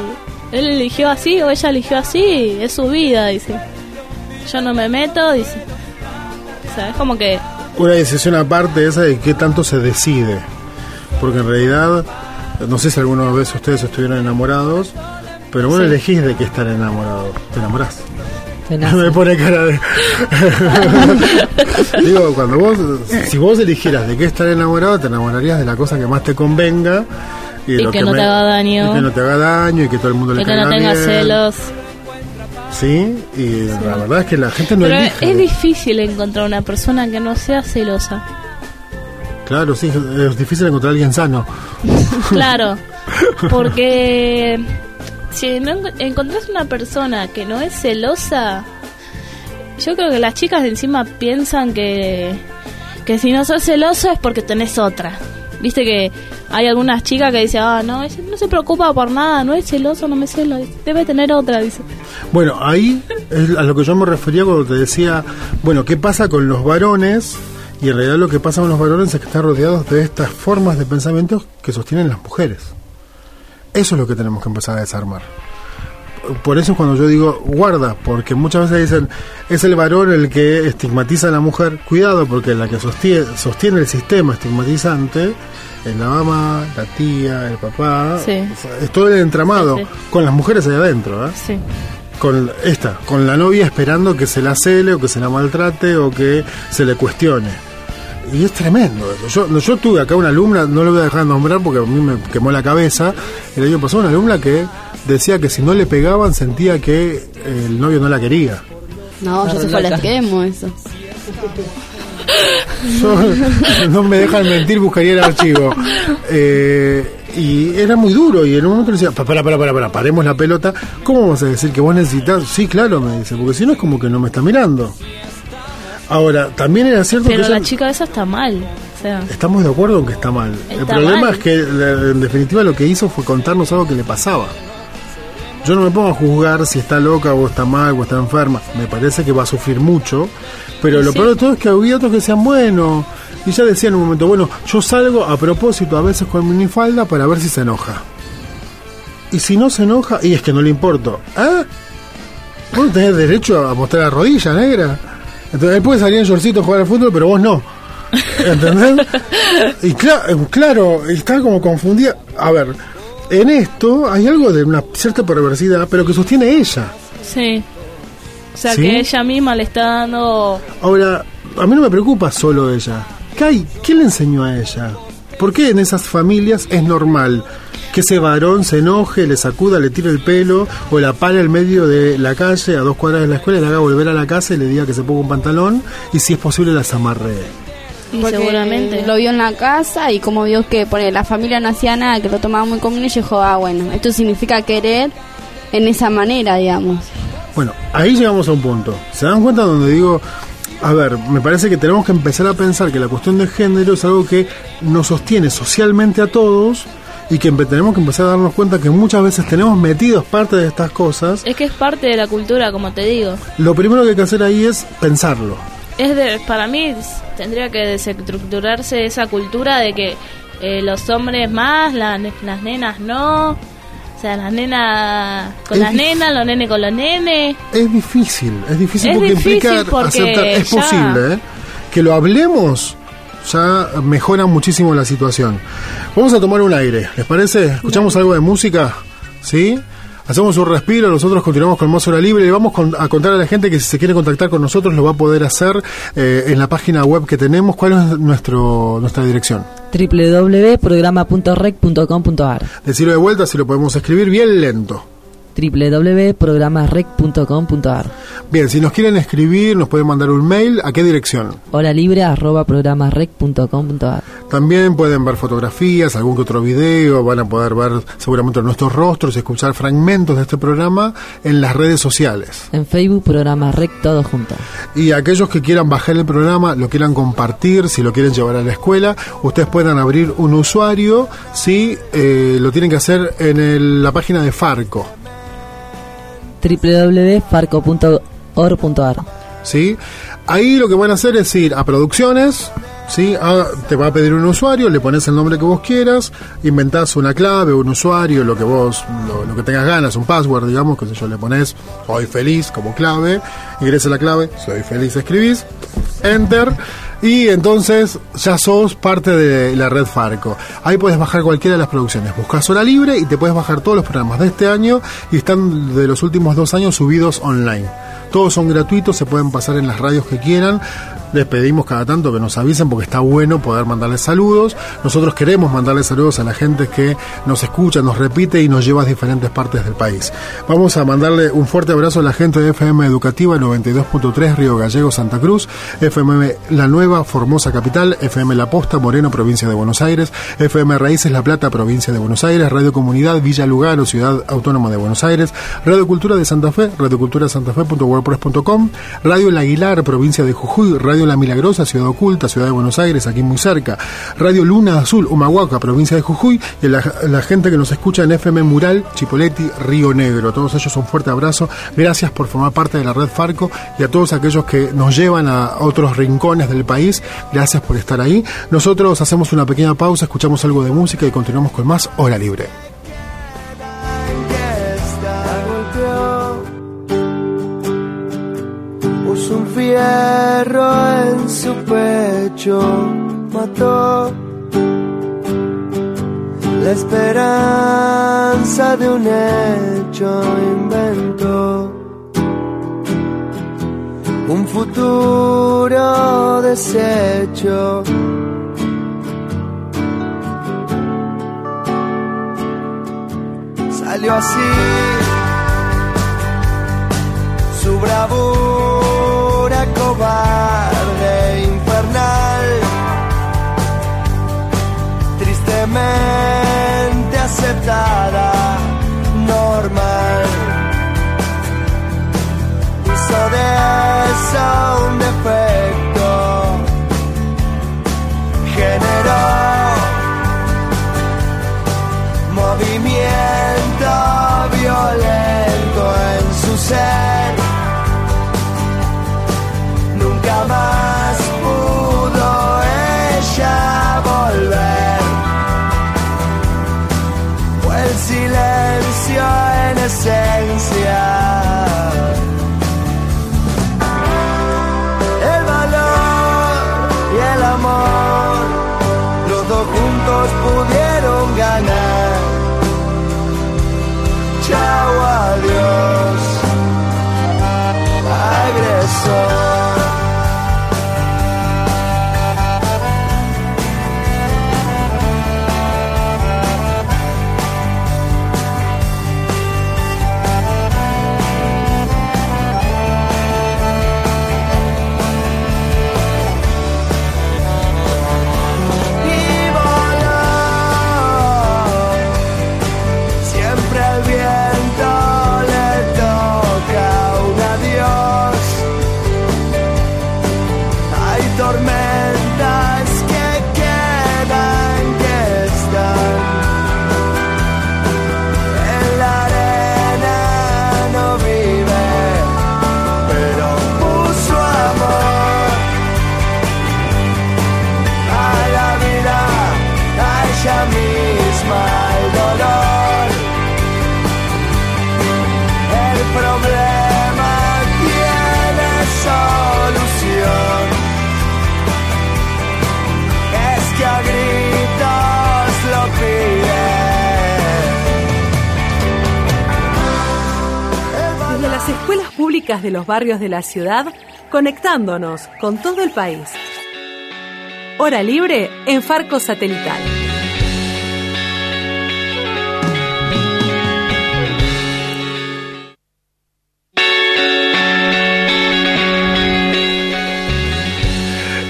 él eligió así o ella eligió así, es su vida, dice. Yo no me meto, dice. O sea, es como que... Una decisión aparte esa de qué tanto se decide. Porque en realidad, no sé si alguna vez ustedes estuvieron enamorados, pero vos Sí. elegís de qué estar enamorado. Te enamorás. <laughs> Me pone cara de. <laughs> Digo, cuando vos, si vos eligieras de qué estar enamorado, te enamorarías de la cosa que más te convenga. Y lo que no te haga daño. Y que no te haga daño y que todo el mundo le Que no caiga tenga bien. celos. Sí, y la verdad es que la gente no Pero elige. es difícil encontrar una persona que no sea celosa. Claro, sí, es difícil encontrar a alguien sano. <laughs> Claro, <laughs> porque si no enco- encontrás una persona que no es celosa, yo creo que las chicas de encima piensan que, que si no sos celoso es porque tenés otra. Viste que hay algunas chicas que dicen, ah, no, no se preocupa por nada, no es celoso, no me celo, debe tener otra, dice. Bueno, ahí es a lo que yo me refería cuando te decía, bueno, ¿qué pasa con los varones? Y en realidad lo que pasa con los varones es que están rodeados de estas formas de pensamientos que sostienen las mujeres. Eso es lo que tenemos que empezar a desarmar. Por eso es cuando yo digo, guarda, porque muchas veces dicen, es el varón el que estigmatiza a la mujer. Cuidado, porque la que sostiene, sostiene el sistema estigmatizante es la mamá, la tía, el papá. Sí. Es todo el entramado, Sí, sí. con las mujeres ahí adentro. ¿eh? Sí. con esta, con la novia esperando que se la cele o que se la maltrate o que se le cuestione. Y es tremendo eso. Yo, yo tuve acá una alumna, no lo voy a dejar de nombrar porque a mí me quemó la cabeza. El año pasado una alumna que decía que si no le pegaban sentía que el novio no la quería. No, ya se fue al extremo eso. Yo, no me dejan mentir, buscaría el archivo. Eh, y era muy duro y en un momento le decía, "Pa- para, para, para, para, paremos la pelota. ¿Cómo vamos a decir que vos necesitas? Sí, claro, me dice, porque si no es como que no me está mirando. Ahora, también era cierto Pero que la ella- chica esa está mal. O sea, estamos de acuerdo en que está mal. el problema mal. es que la- en definitiva lo que hizo fue contarnos algo que le pasaba. Yo no me pongo a juzgar si está loca o está mal o está enferma. Me parece que va a sufrir mucho. Pero lo Sí. peor de todo es que había otros que decían, bueno, y ya decía en un momento, bueno, yo salgo a propósito a veces con minifalda para ver si se enoja. Y si no se enoja, y es que no le importo. ¿Ah? Vos tenés derecho a mostrar la rodilla negra. Entonces él puede salir en shortcito a jugar al fútbol, pero vos no. ¿Entendés? <laughs> y cla- claro, está como confundida. A ver, en esto hay algo de una cierta perversidad, pero que sostiene ella. sí. O sea, ¿Sí? que ella misma le está dando... Ahora, a mí no me preocupa solo ella. ¿Qué hay? ¿Quién le enseñó a ella? ¿Por qué en esas familias es normal que ese varón se enoje, le sacuda, le tire el pelo o la pare al medio de la calle a dos cuadras de la escuela y le haga volver a la casa y le diga que se ponga un pantalón y si es posible las amarre? Y Porque seguramente. lo vio en la casa y como vio que pone, la familia no hacía nada, que lo tomaba muy común y dijo, ah, bueno, esto significa querer en esa manera, digamos. Bueno, ahí llegamos a un punto. ¿Se dan cuenta donde digo, a ver, me parece que tenemos que empezar a pensar que la cuestión de género es algo que nos sostiene socialmente a todos y que tenemos que empezar a darnos cuenta que muchas veces tenemos metidos parte de estas cosas. Es que es parte de la cultura, como te digo. Lo primero que hay que hacer ahí es pensarlo. Es de, para mí tendría que desestructurarse esa cultura de que eh, los hombres más, la las nenas no. O sea, la nena con Es las nenas, los nenes con los nenes. Es difícil, es difícil Es porque difícil implica porque aceptar. Es ya- posible, ¿eh? Que lo hablemos ya mejora muchísimo la situación. Vamos a tomar un aire, ¿les parece? ¿Escuchamos algo de música? ¿Sí? Hacemos un respiro, nosotros continuamos con más hora libre y vamos con- a contar a la gente que si se quiere contactar con nosotros lo va a poder hacer eh, en la página web que tenemos. ¿Cuál es nuestro, nuestra dirección? www.programa.rec.com.ar Decirlo de vuelta si lo podemos escribir bien lento. www.programarec.com.ar Bien, si nos quieren escribir, nos pueden mandar un mail. ¿A qué dirección? Hora libre arroba programarec.com.ar También pueden ver fotografías, algún que otro video, van a poder ver seguramente nuestros rostros y escuchar fragmentos de este programa en las redes sociales. En Facebook, Programa Rec, todo junto. Y aquellos que quieran bajar el programa, lo quieran compartir, si lo quieren llevar a la escuela, ustedes puedan abrir un usuario, si lo tienen que hacer en el- la página de Farco. www.farco.org.ar ¿sí? Ahí lo que van a hacer es ir a producciones, ¿sí? Te va a pedir un usuario, le pones el nombre que vos quieras, inventás una clave, un usuario, lo que vos, lo, lo que tengas ganas, un password, digamos, que sé yo, le pones soy feliz como clave, ingresa la clave, soy feliz, escribís, enter, y entonces ya sos parte de la red Farco. Ahí puedes bajar cualquiera de las producciones. Buscas hora libre y te puedes bajar todos los programas de este año y están de los últimos dos años subidos online. Todos son gratuitos, se pueden pasar en las radios que quieran. Les pedimos cada tanto que nos avisen porque está bueno poder mandarles saludos. Nosotros queremos mandarles saludos a la gente que nos escucha, nos repite y nos lleva a diferentes partes del país. Vamos a mandarle un fuerte abrazo a la gente de FM Educativa 92.3 Río Gallego, Santa Cruz, FM La Nueva, Formosa Capital, FM La Posta, Moreno, provincia de Buenos Aires, FM Raíces La Plata, provincia de Buenos Aires, Radio Comunidad Villa Lugano, Ciudad Autónoma de Buenos Aires, Radio Cultura de Santa Fe, radioculturasantafe.wordpress.com, Radio El Aguilar, provincia de Jujuy, Radio La Milagrosa, Ciudad Oculta, Ciudad de Buenos Aires, aquí muy cerca, Radio Luna Azul, Humahuaca, provincia de Jujuy, y la, la gente que nos escucha en FM Mural, Chipoleti, Río Negro. Todos ellos un fuerte abrazo, gracias por formar parte de la red Farco y a todos aquellos que nos llevan a otros rincones del país, gracias por estar ahí. Nosotros hacemos una pequeña pausa, escuchamos algo de música y continuamos con más Hora Libre. Fierro en su pecho, mató. La esperanza de un hecho, inventó. Un futuro deshecho. Salió así su bravura die de los barrios de la ciudad, conectándonos con todo el país. Hora libre en Farco Satelital.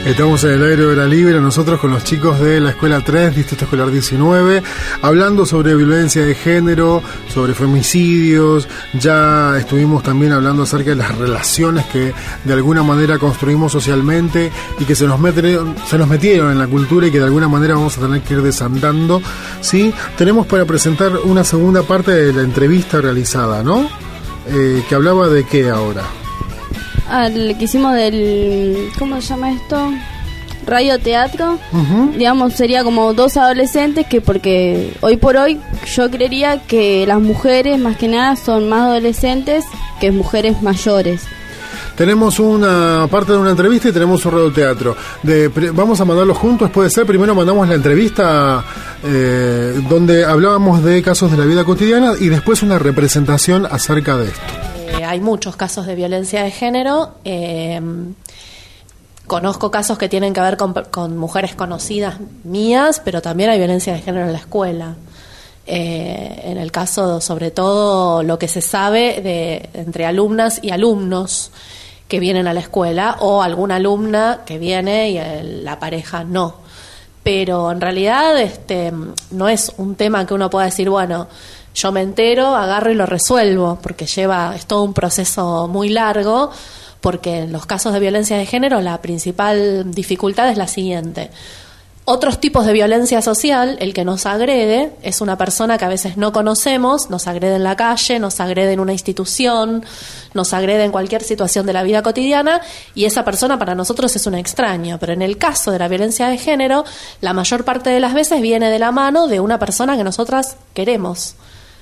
Estamos en el aire de la libre, nosotros con los chicos de la Escuela 3, Distrito Escolar 19, hablando sobre violencia de género, sobre femicidios, ya estuvimos también hablando acerca de las relaciones que de alguna manera construimos socialmente y que se nos, metieron, se nos metieron en la cultura y que de alguna manera vamos a tener que ir desandando. ¿sí? Tenemos para presentar una segunda parte de la entrevista realizada, ¿no? Eh, que hablaba de qué ahora. El que hicimos del. ¿Cómo se llama esto? Radio Teatro. Digamos, sería como dos adolescentes que, porque hoy por hoy yo creería que las mujeres, más que nada, son más adolescentes que mujeres mayores. Tenemos una parte de una entrevista y tenemos un radioteatro. De, vamos a mandarlo juntos, puede ser. Primero mandamos la entrevista eh, donde hablábamos de casos de la vida cotidiana y después una representación acerca de esto. Eh, hay muchos casos de violencia de género. Eh, conozco casos que tienen que ver con, mujeres conocidas mías, pero también hay violencia de género en la escuela. Eh, en el caso, sobre todo, lo que se sabe de entre alumnas y alumnos que vienen a la escuela o alguna alumna que viene y la pareja no. Pero en realidad este, no es un tema que uno pueda decir, bueno, yo me entero, agarro y lo resuelvo, porque lleva, es todo un proceso muy largo, porque en los casos de violencia de género la principal dificultad es la siguiente. Otros tipos de violencia social, el que nos agrede es una persona que a veces no conocemos, nos agrede en la calle, nos agrede en una institución, nos agrede en cualquier situación de la vida cotidiana y esa persona para nosotros es un extraño. Pero en el caso de la violencia de género, la mayor parte de las veces viene de la mano de una persona que nosotras queremos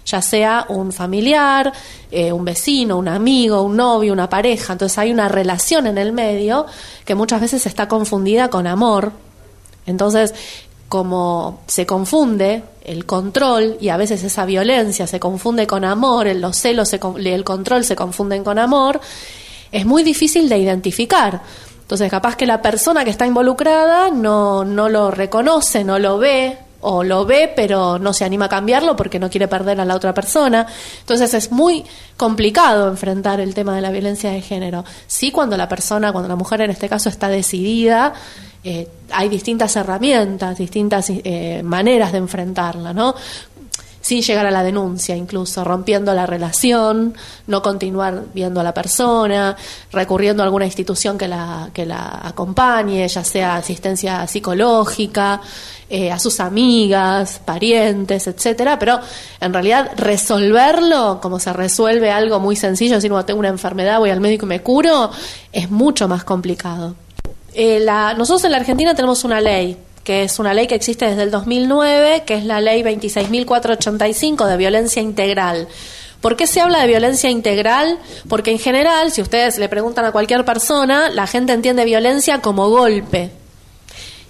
ya sea un familiar, eh, un vecino, un amigo, un novio, una pareja. Entonces hay una relación en el medio que muchas veces está confundida con amor. Entonces, como se confunde el control y a veces esa violencia se confunde con amor, los celos y el control se confunden con amor, es muy difícil de identificar. Entonces, capaz que la persona que está involucrada no, no lo reconoce, no lo ve, o lo ve pero no se anima a cambiarlo porque no quiere perder a la otra persona. Entonces es muy complicado enfrentar el tema de la violencia de género. Sí, cuando la persona, cuando la mujer en este caso está decidida, eh, hay distintas herramientas, distintas eh, maneras de enfrentarla, ¿no? Sin llegar a la denuncia, incluso rompiendo la relación, no continuar viendo a la persona, recurriendo a alguna institución que la, que la acompañe, ya sea asistencia psicológica, eh, a sus amigas, parientes, etcétera, pero en realidad resolverlo como se resuelve algo muy sencillo, si no tengo una enfermedad, voy al médico y me curo, es mucho más complicado. Eh, la, nosotros en la Argentina tenemos una ley que es una ley que existe desde el 2009, que es la ley 26.485 de violencia integral. ¿Por qué se habla de violencia integral? Porque en general, si ustedes le preguntan a cualquier persona, la gente entiende violencia como golpe.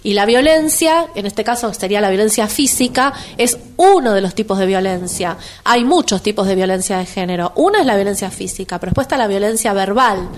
Y la violencia, en este caso sería la violencia física, es uno de los tipos de violencia. Hay muchos tipos de violencia de género. Una es la violencia física, pero después la violencia verbal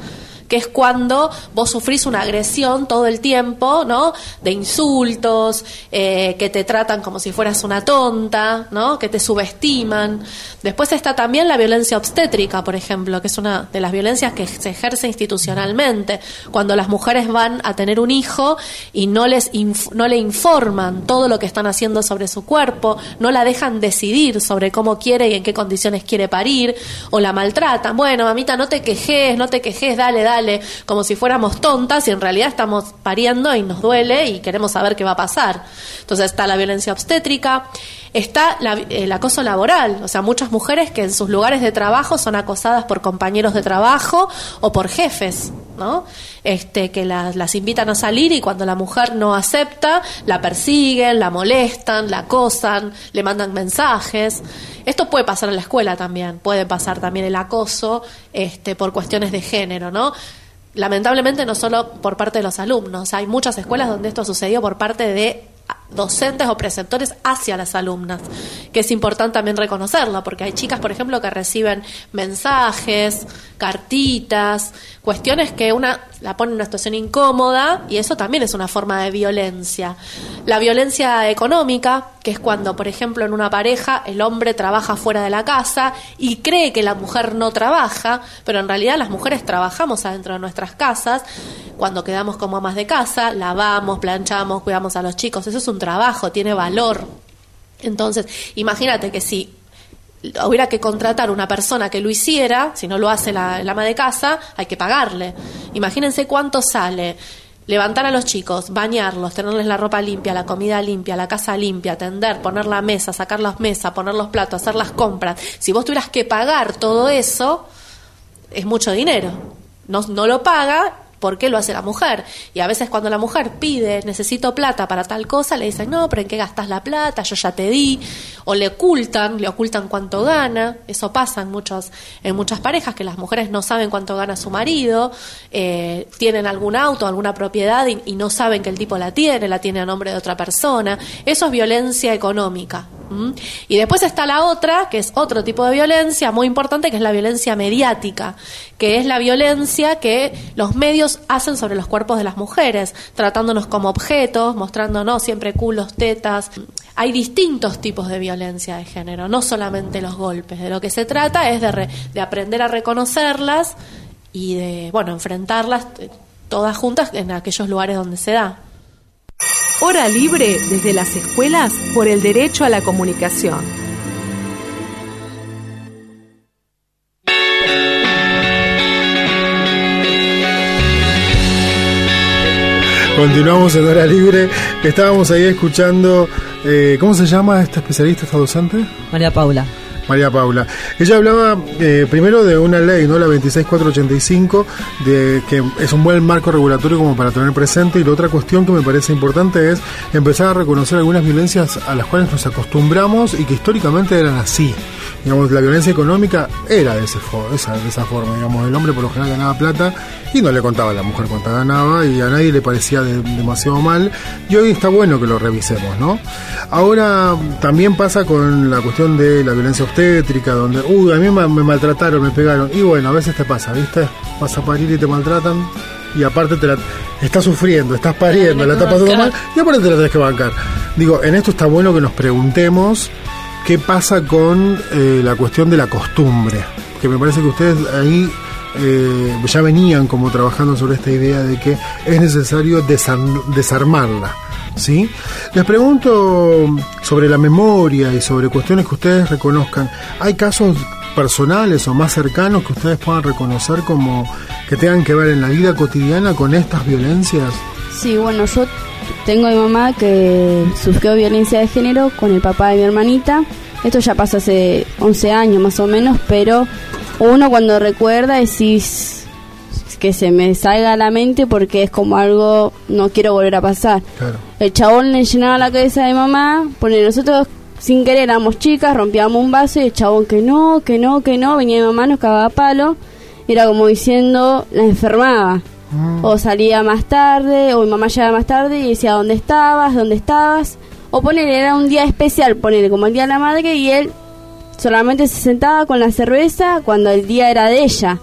que es cuando vos sufrís una agresión todo el tiempo, ¿no? De insultos, eh, que te tratan como si fueras una tonta, ¿no? Que te subestiman. Después está también la violencia obstétrica, por ejemplo, que es una de las violencias que se ejerce institucionalmente, cuando las mujeres van a tener un hijo y no les no le informan todo lo que están haciendo sobre su cuerpo, no la dejan decidir sobre cómo quiere y en qué condiciones quiere parir, o la maltratan. Bueno, mamita, no te quejes, no te quejes, dale, dale como si fuéramos tontas y en realidad estamos pariendo y nos duele y queremos saber qué va a pasar. Entonces está la violencia obstétrica, está el acoso laboral, o sea, muchas mujeres que en sus lugares de trabajo son acosadas por compañeros de trabajo o por jefes, ¿no? Este, que las, las invitan a salir y cuando la mujer no acepta, la persiguen, la molestan, la acosan, le mandan mensajes. Esto puede pasar en la escuela también, puede pasar también el acoso este, por cuestiones de género, ¿no? Lamentablemente no solo por parte de los alumnos, hay muchas escuelas donde esto sucedió por parte de docentes o preceptores hacia las alumnas, que es importante también reconocerlo, porque hay chicas, por ejemplo, que reciben mensajes, cartitas, cuestiones que una la pone en una situación incómoda y eso también es una forma de violencia. La violencia económica, que es cuando, por ejemplo, en una pareja el hombre trabaja fuera de la casa y cree que la mujer no trabaja, pero en realidad las mujeres trabajamos adentro de nuestras casas, cuando quedamos como amas de casa, lavamos, planchamos, cuidamos a los chicos, eso es un trabajo, tiene valor. Entonces, imagínate que si hubiera que contratar una persona que lo hiciera, si no lo hace la, ama de casa, hay que pagarle. Imagínense cuánto sale levantar a los chicos, bañarlos, tenerles la ropa limpia, la comida limpia, la casa limpia, atender, poner la mesa, sacar las mesas, poner los platos, hacer las compras. Si vos tuvieras que pagar todo eso, es mucho dinero. No, no lo paga ¿Por qué lo hace la mujer? Y a veces cuando la mujer pide, necesito plata para tal cosa, le dicen, no, pero ¿en qué gastas la plata? Yo ya te di. O le ocultan, le ocultan cuánto gana. Eso pasa en, en muchas parejas, que las mujeres no saben cuánto gana su marido, eh, tienen algún auto, alguna propiedad y, no saben que el tipo la tiene, la tiene a nombre de otra persona. Eso es violencia económica. Y después está la otra, que es otro tipo de violencia muy importante, que es la violencia mediática, que es la violencia que los medios hacen sobre los cuerpos de las mujeres, tratándonos como objetos, mostrándonos siempre culos, tetas. Hay distintos tipos de violencia de género, no solamente los golpes. De lo que se trata es de, de aprender a reconocerlas y de, bueno, enfrentarlas eh, todas juntas en aquellos lugares donde se da. Hora libre desde las escuelas por el derecho a la comunicación. Continuamos en Hora Libre. Estábamos ahí escuchando. eh, ¿Cómo se llama esta especialista, esta docente? María Paula. María Paula. Ella hablaba eh, primero de una ley, ¿no? La 26485, de que es un buen marco regulatorio como para tener presente. Y la otra cuestión que me parece importante es empezar a reconocer algunas violencias a las cuales nos acostumbramos y que históricamente eran así. Digamos, la violencia económica era de, ese esa, forma. Digamos, el hombre por lo general ganaba plata y no le contaba a la mujer cuánta ganaba y a nadie le parecía de- demasiado mal. Y hoy está bueno que lo revisemos, ¿no? Ahora también pasa con la cuestión de la violencia obstétrica, donde, uy, a mí me, me maltrataron, me pegaron. Y bueno, a veces te pasa, ¿viste? Vas a parir y te maltratan. Y aparte te la estás sufriendo, estás pariendo, la estás pasando mal, y aparte te la tenés que bancar. Digo, en esto está bueno que nos preguntemos qué pasa con eh, la cuestión de la costumbre. Que me parece que ustedes ahí eh, ya venían como trabajando sobre esta idea de que es necesario desar- desarmarla. ¿Sí? Les pregunto sobre la memoria y sobre cuestiones que ustedes reconozcan. ¿Hay casos personales o más cercanos que ustedes puedan reconocer como que tengan que ver en la vida cotidiana con estas violencias? Sí, bueno, yo tengo a mi mamá que sufrió violencia de género con el papá de mi hermanita. Esto ya pasó hace 11 años más o menos, pero uno cuando recuerda decís que se me salga a la mente porque es como algo no quiero volver a pasar. Claro. El chabón le llenaba la cabeza de mamá, pone nosotros sin querer éramos chicas, rompíamos un vaso y el chabón que no, que no, que no, venía mi mamá, nos cagaba a palo, era como diciendo, la enfermaba. O salía más tarde, o mi mamá llegaba más tarde y decía, ¿dónde estabas? ¿Dónde estabas? O ponerle, era un día especial, ponerle como el Día de la Madre y él solamente se sentaba con la cerveza cuando el día era de ella.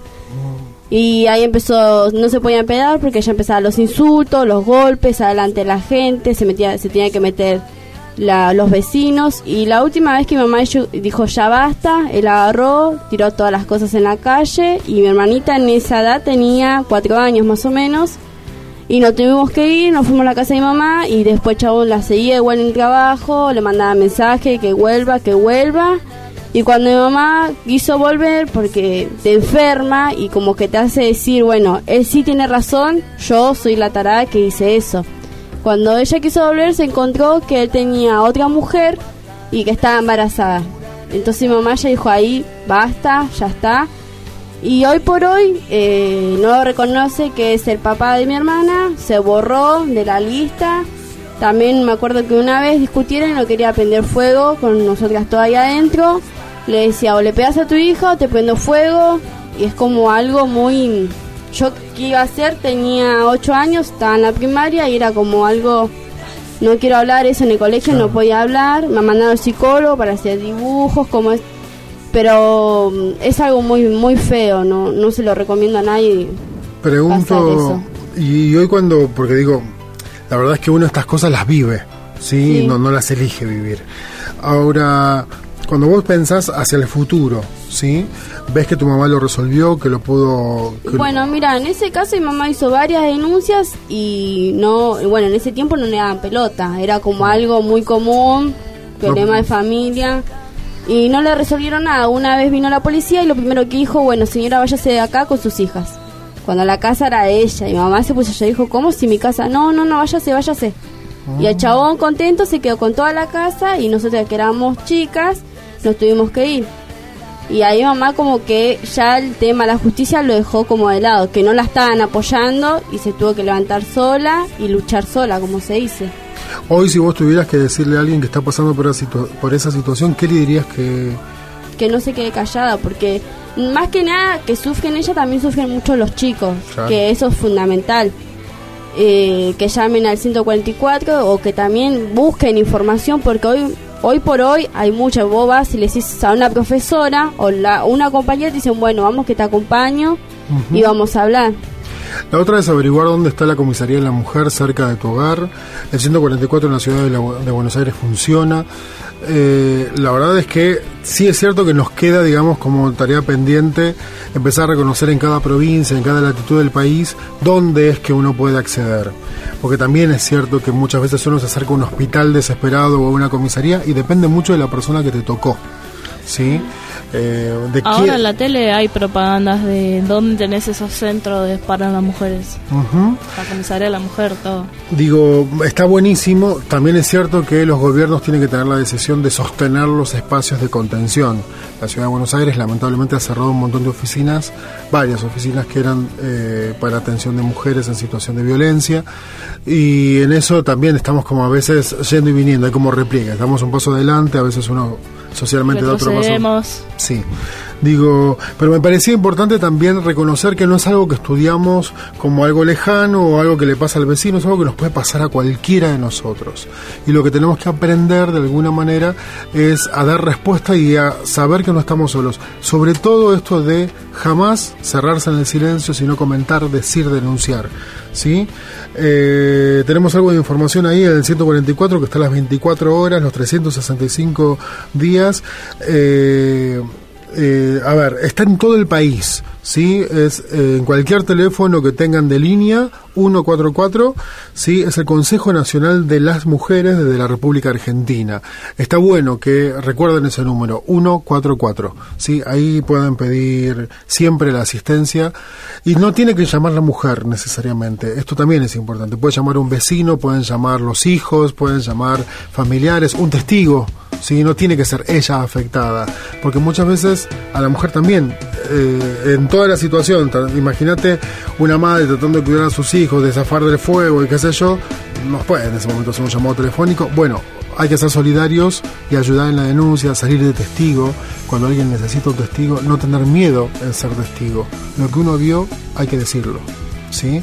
Y ahí empezó, no se podía pedar porque ya empezaban los insultos, los golpes adelante de la gente, se metía, se tenía que meter la- los vecinos. Y la última vez que mi mamá dijo ya basta, él agarró, tiró todas las cosas en la calle y mi hermanita en esa edad tenía cuatro años más o menos. Y nos tuvimos que ir, nos fuimos a la casa de mi mamá y después chabón la seguía igual en el trabajo, le mandaba mensaje que vuelva, que vuelva. Y cuando mi mamá quiso volver, porque te enferma y como que te hace decir, bueno, él sí tiene razón, yo soy la tarada que hice eso. Cuando ella quiso volver se encontró que él tenía otra mujer y que estaba embarazada. Entonces mi mamá ya dijo ahí, basta, ya está. Y hoy por hoy eh, no reconoce que es el papá de mi hermana, se borró de la lista. También me acuerdo que una vez discutieron y no quería prender fuego con nosotras todavía adentro. Le decía, o le pegas a tu hija o te prendo fuego. Y es como algo muy... Yo que iba a hacer, tenía 8 años, estaba en la primaria y era como algo no quiero hablar eso en el colegio, no podía hablar, me mandaron al psicólogo para hacer dibujos, como es, pero mm, es algo muy muy feo, no no se lo recomiendo a nadie. Pregunto, y hoy cuando, porque digo, la verdad es que uno estas cosas las vive, ¿sí? Sí. No, no las elige vivir. Ahora, cuando vos pensás hacia el futuro, ¿sí? Ves que tu mamá lo resolvió, que lo pudo... que- Bueno, mira, en ese caso mi mamá hizo varias denuncias y no, bueno, en ese tiempo no le daban pelota, era como algo muy común, problema de familia y no le resolvieron nada. Una vez vino la policía y lo primero que dijo, bueno, señora, váyase de acá con sus hijas. Cuando la casa era de ella y mi mamá se puso, ella dijo, ¿cómo si mi casa? No, no, no, váyase, váyase. Y el chabón contento se quedó con toda la casa y nosotros que éramos chicas nos tuvimos que ir. Y ahí mamá como que ya el tema de la justicia lo dejó como de lado, que no la estaban apoyando y se tuvo que levantar sola y luchar sola, como se dice. Hoy si vos tuvieras que decirle a alguien que está pasando por, esa situa- por esa situación, ¿qué le dirías que... Que no se quede callada, porque más que nada que sufren ella, también sufren mucho los chicos, Claro. que eso es fundamental. Eh, que llamen al 144 o que también busquen información, porque hoy hoy por hoy hay muchas bobas. Si le decís a una profesora o la, una compañera, te dicen, bueno, vamos que te acompaño y vamos a hablar. La otra es averiguar dónde está la comisaría de la mujer cerca de tu hogar. El 144 en la ciudad de, la- de Buenos Aires funciona. Eh, la verdad es que sí es cierto que nos queda, digamos, como tarea pendiente empezar a reconocer en cada provincia, en cada latitud del país, dónde es que uno puede acceder. Porque también es cierto que muchas veces uno se acerca a un hospital desesperado o a una comisaría y depende mucho de la persona que te tocó. ¿Sí? Eh, de Ahora quién- en la tele hay propagandas de dónde tenés esos centros de para las mujeres. Ujú. La comisaría de la mujer, todo. Digo, está buenísimo. También es cierto que los gobiernos tienen que tener la decisión de sostener los espacios de contención. La ciudad de Buenos Aires lamentablemente ha cerrado un montón de oficinas, varias oficinas que eran eh, para atención de mujeres en situación de violencia. Y en eso también estamos como a veces yendo y viniendo, hay como repliegue. Estamos un paso adelante, a veces uno socialmente da otro paso. Sí, digo, pero me parecía importante también reconocer que no es algo que estudiamos como algo lejano o algo que le pasa al vecino, es algo que nos puede pasar a cualquiera de nosotros. Y lo que tenemos que aprender de alguna manera es a dar respuesta y a saber que no estamos solos. Sobre todo esto de jamás cerrarse en el silencio, sino comentar, decir, denunciar. ¿Sí? Eh, tenemos algo de información ahí en el 144 que está a las 24 horas, los 365 días. Eh, eh, a ver, está en todo el país, ¿sí? Es eh, en cualquier teléfono que tengan de línea, 144, ¿sí? Es el Consejo Nacional de las Mujeres de la República Argentina. Está bueno que recuerden ese número, 144, ¿sí? Ahí pueden pedir siempre la asistencia y no tiene que llamar la mujer necesariamente, esto también es importante. Puede llamar un vecino, pueden llamar los hijos, pueden llamar familiares, un testigo, ¿sí? no tiene que ser ella afectada, porque muchas veces a la mujer también, eh, en toda la situación, imagínate una madre tratando de cuidar a sus hijos, de zafar del fuego y qué sé yo, no puede en ese momento hacer un llamado telefónico, bueno, hay que ser solidarios y ayudar en la denuncia, salir de testigo, cuando alguien necesita un testigo, no tener miedo en ser testigo, lo que uno vio hay que decirlo, ¿sí?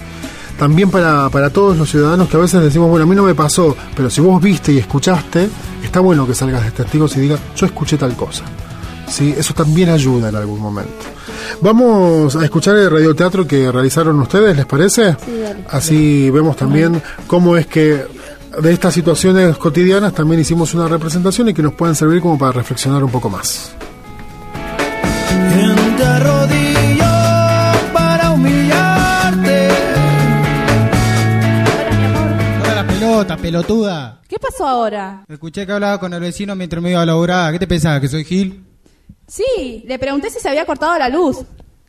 También para, para todos los ciudadanos que a veces decimos, bueno, a mí no me pasó, pero si vos viste y escuchaste, está bueno que salgas de testigos y digas, yo escuché tal cosa. ¿Sí? Eso también ayuda en algún momento. Vamos a escuchar el radioteatro que realizaron ustedes, ¿les parece? Sí, dale. Así vemos también cómo es que de estas situaciones cotidianas también hicimos una representación y que nos pueden servir como para reflexionar un poco más. Pelotuda. ¿Qué pasó ahora? Escuché que hablaba con el vecino mientras me iba a laburar. ¿Qué te pensabas, que soy Gil? Sí, le pregunté si se había cortado la luz.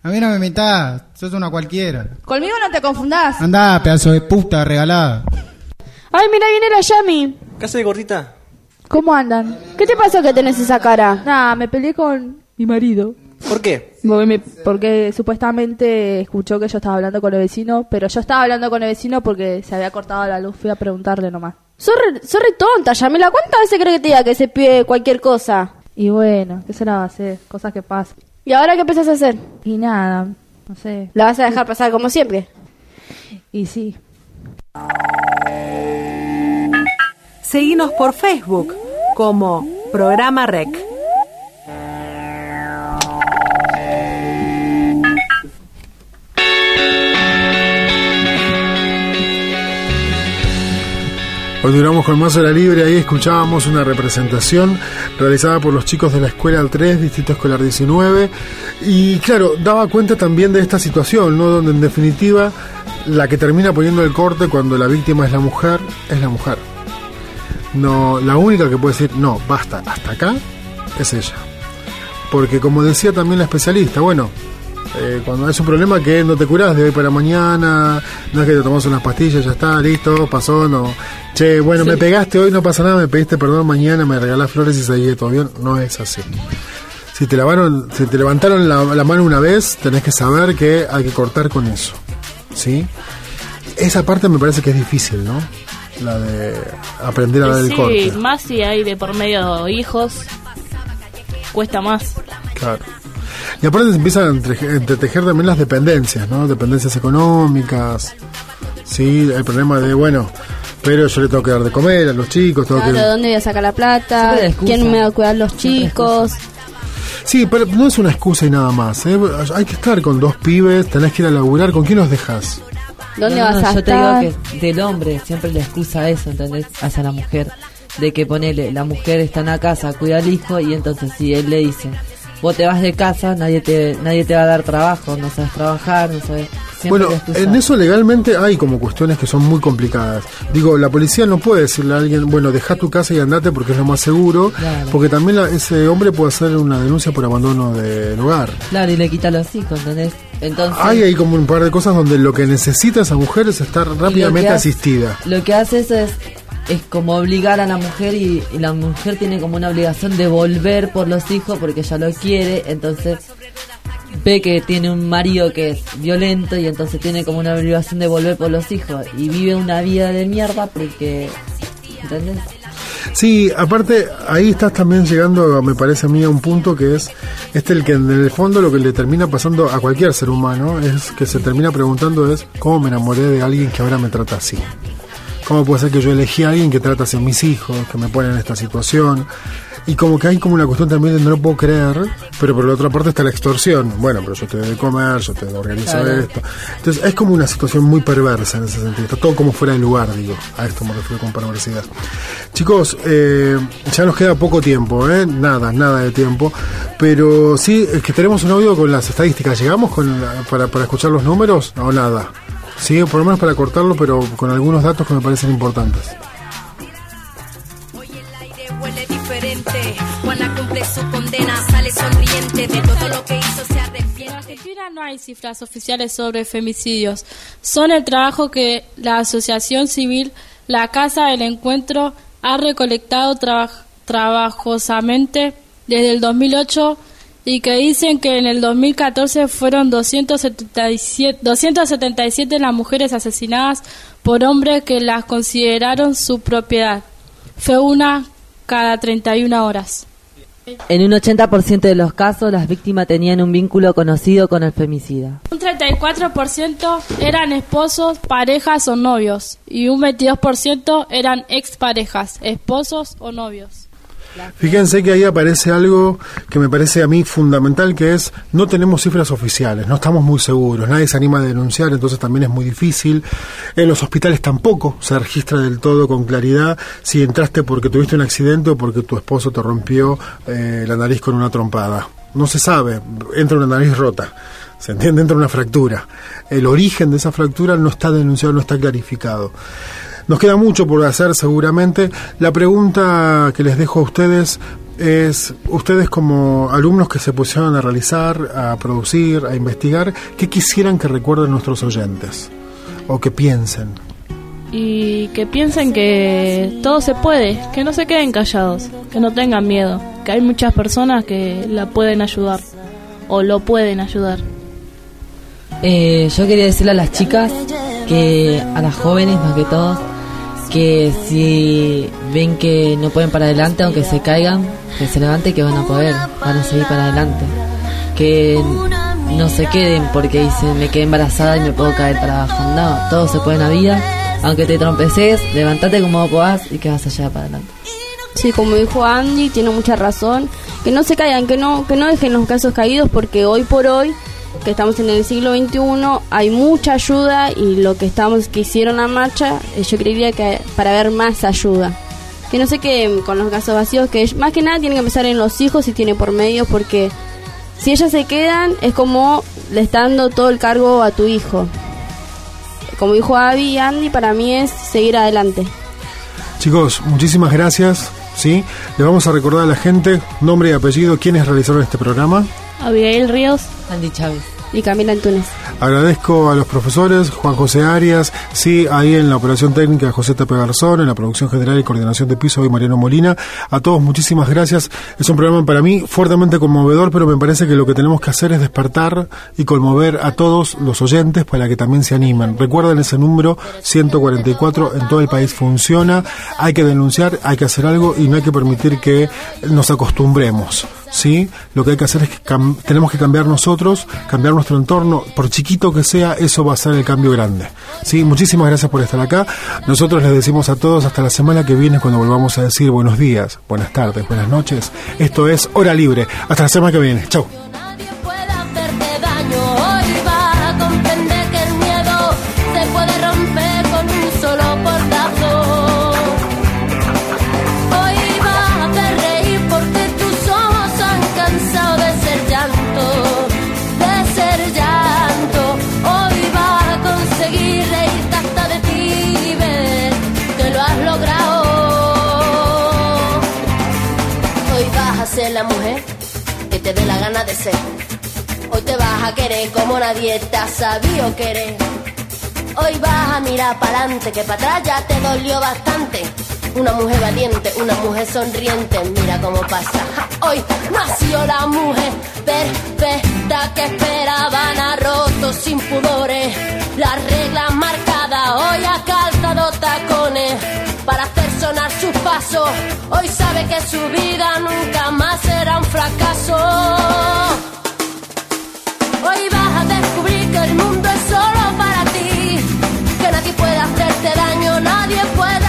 A mí no me mentás, sos una cualquiera. Conmigo no te confundás. Andá, pedazo de puta regalada. Ay, mira, viene la Yami. ¿Qué haces, gordita? ¿Cómo andan? ¿Qué te pasó que tenés esa cara? Nada, me peleé con mi marido. ¿Por qué? Porque, me- porque supuestamente escuchó que yo estaba hablando con el vecino, pero yo estaba hablando con el vecino porque se había cortado la luz. Fui a preguntarle nomás. Sos re, sos re tonta, Yamila. ¿Cuántas veces crees que te diga que se pide cualquier cosa? Y bueno, ¿qué se la va a hacer? Cosas que pasan. ¿Y ahora qué empezás a hacer? Y nada, no sé. ¿La vas a dejar pasar como siempre? Y sí. Seguinos por Facebook como Programa Rec. Continuamos con más hora libre, ahí escuchábamos una representación realizada por los chicos de la Escuela 3, Distrito Escolar 19, y claro, daba cuenta también de esta situación, ¿no? donde en definitiva la que termina poniendo el corte cuando la víctima es la mujer, es la mujer. No, la única que puede decir, no, basta, hasta acá, es ella. Porque como decía también la especialista, bueno, eh, cuando es un problema que no te curás de hoy para mañana, no es que te tomas unas pastillas, ya está, listo, pasó, no. Che, bueno, me pegaste hoy, no pasa nada, me pediste perdón mañana, me regalás flores y seguí todo bien. No es así. Si te lavaron, si te levantaron la, la mano una vez, tenés que saber que hay que cortar con eso. ¿Sí? Esa parte me parece que es difícil, ¿no? La de aprender a dar el sí, corte. más si hay de por medio hijos, cuesta más. Claro. Y aparte se empiezan a entre- entretejer también las dependencias, ¿no? Dependencias económicas. Sí, el problema de, bueno, pero yo le tengo que dar de comer a los chicos, tengo Claro, que... ¿de dónde voy a sacar la plata? La. ¿Quién me va a cuidar los chicos? Sí, pero no es una excusa y nada más. ¿eh? Hay que estar con dos pibes, tenés que ir a laburar. ¿Con quién los dejas? ¿Dónde No, vas no, a yo te digo que del hombre siempre le excusa eso, ¿entendés? Hacia la mujer. De que ponele, la mujer está en la casa, cuida al hijo y entonces si él le dice, vos te vas de casa, nadie te nadie te va a dar trabajo, no sabes trabajar, no sabes... Bueno, en eso legalmente hay como cuestiones que son muy complicadas. Digo, la policía no puede decirle a alguien, bueno, deja tu casa y andate porque es lo más seguro, Claro. porque también la- ese hombre puede hacer una denuncia por abandono del hogar. Claro, y le quita a los hijos, ¿entendés? Entonces... Hay ahí como un par de cosas donde lo que necesita esa mujer es estar rápidamente hace- asistida. Lo que hace eso es, es como obligar a la mujer y, la mujer tiene como una obligación de volver por los hijos porque ella lo quiere, entonces ve que tiene un marido que es violento y entonces tiene como una obligación de volver por los hijos y vive una vida de mierda porque... ¿Entendés? Sí, aparte ahí estás también llegando, me parece a mí, a un punto que es este el que en el fondo lo que le termina pasando a cualquier ser humano es que se termina preguntando es cómo me enamoré de alguien que ahora me trata así. ¿Cómo puede ser que yo elegí a alguien que trata así a mis hijos, que me pone en esta situación? Y como que hay como una cuestión también de no lo puedo creer, pero por la otra parte está la extorsión. Bueno, pero yo te doy de comer, yo te organizo Claro. esto. Entonces es como una situación muy perversa en ese sentido. Está todo como fuera de lugar, digo. A esto me refiero con perversidad. Chicos, eh, ya nos queda poco tiempo, ¿eh? Nada, nada de tiempo. Pero sí, es que tenemos un audio con las estadísticas. ¿Llegamos con la- para, para escuchar los números o nada? Sí, por lo menos para cortarlo, pero con algunos datos que me parecen importantes. huele diferente. Juana cumple su condena, sale sonriente de todo lo que hizo, se En arrepiente. Argentina no hay cifras oficiales sobre femicidios. Son el trabajo que la Asociación Civil La Casa del Encuentro ha recolectado traba- trabajosamente desde el 2008 y que dicen que en el 2014 fueron 277, 277 las mujeres asesinadas por hombres que las consideraron su propiedad. Fue una cada 31 horas. En un 80% de los casos las víctimas tenían un vínculo conocido con el femicida. Un 34% eran esposos, parejas o novios y un 22% eran exparejas, esposos o novios. Fíjense que ahí aparece algo que me parece a mí fundamental, que es no tenemos cifras oficiales, no estamos muy seguros, nadie se anima a denunciar, entonces también es muy difícil. En los hospitales tampoco se registra del todo con claridad si entraste porque tuviste un accidente o porque tu esposo te rompió eh, la nariz con una trompada. No se sabe, entra una nariz rota. ¿Se entiende? Entra una fractura. El origen de esa fractura no está denunciado, no está clarificado. Nos queda mucho por hacer seguramente. La pregunta que les dejo a ustedes es, ustedes como alumnos que se pusieron a realizar, a producir, a investigar, ¿qué quisieran que recuerden nuestros oyentes? O que piensen. Y que piensen que todo se puede, que no se queden callados, que no tengan miedo, que hay muchas personas que la pueden ayudar o lo pueden ayudar. Eh, yo quería decirle a las chicas que a las jóvenes más que todo que si ven que no pueden para adelante aunque se caigan que se levanten que van a poder van a seguir para adelante que no se queden porque dicen me quedé embarazada y me puedo caer para abajo no todo se puede en la vida Aunque te trompeces, levantate como podás y que vas allá para adelante. Sí, como dijo Andy, tiene mucha razón. Que no se caigan, que no, que no dejen los casos caídos porque hoy por hoy, que estamos en el siglo XXI, hay mucha ayuda y lo que estamos que hicieron la marcha, eh, yo creería que para ver más ayuda. Que no se queden con los casos vacíos, que más que nada tienen que empezar en los hijos y tiene por medio porque si ellas se quedan es como le está dando todo el cargo a tu hijo. Como dijo Abby y Andy, para mí es seguir adelante. Chicos, muchísimas gracias. ¿sí? Le vamos a recordar a la gente nombre y apellido, quiénes realizaron este programa. Abigail Ríos. Andy Chávez. Y Camila Antunes. Agradezco a los profesores, Juan José Arias, sí, ahí en la operación técnica José Tape Garzón, en la producción general y coordinación de piso y Mariano Molina. A todos muchísimas gracias. Es un programa para mí fuertemente conmovedor, pero me parece que lo que tenemos que hacer es despertar y conmover a todos los oyentes para que también se animen. Recuerden ese número 144, en todo el país funciona. Hay que denunciar, hay que hacer algo y no hay que permitir que nos acostumbremos. ¿Sí? Lo que hay que hacer es que tenemos que cambiar nosotros, cambiar nuestro entorno, por chiquito que sea, eso va a ser el cambio grande. ¿sí? Muchísimas gracias por estar acá. Nosotros les decimos a todos hasta la semana que viene cuando volvamos a decir buenos días, buenas tardes, buenas noches. Esto es Hora Libre. Hasta la semana que viene. Chau. Te la gana de ser. Hoy te vas a querer como nadie te ha sabido querer. Hoy vas a mirar para adelante, que para atrás ya te dolió bastante. Una mujer valiente, una mujer sonriente, mira cómo pasa. Hoy nació la mujer perfecta que esperaban a rotos sin pudores. Las reglas marcadas, hoy ha calzado tacones para hacer sonar sus pasos. Hoy sabe que su vida nunca más será un fracaso. Hoy vas a descubrir que el mundo es solo para ti, que nadie puede hacerte daño, nadie puede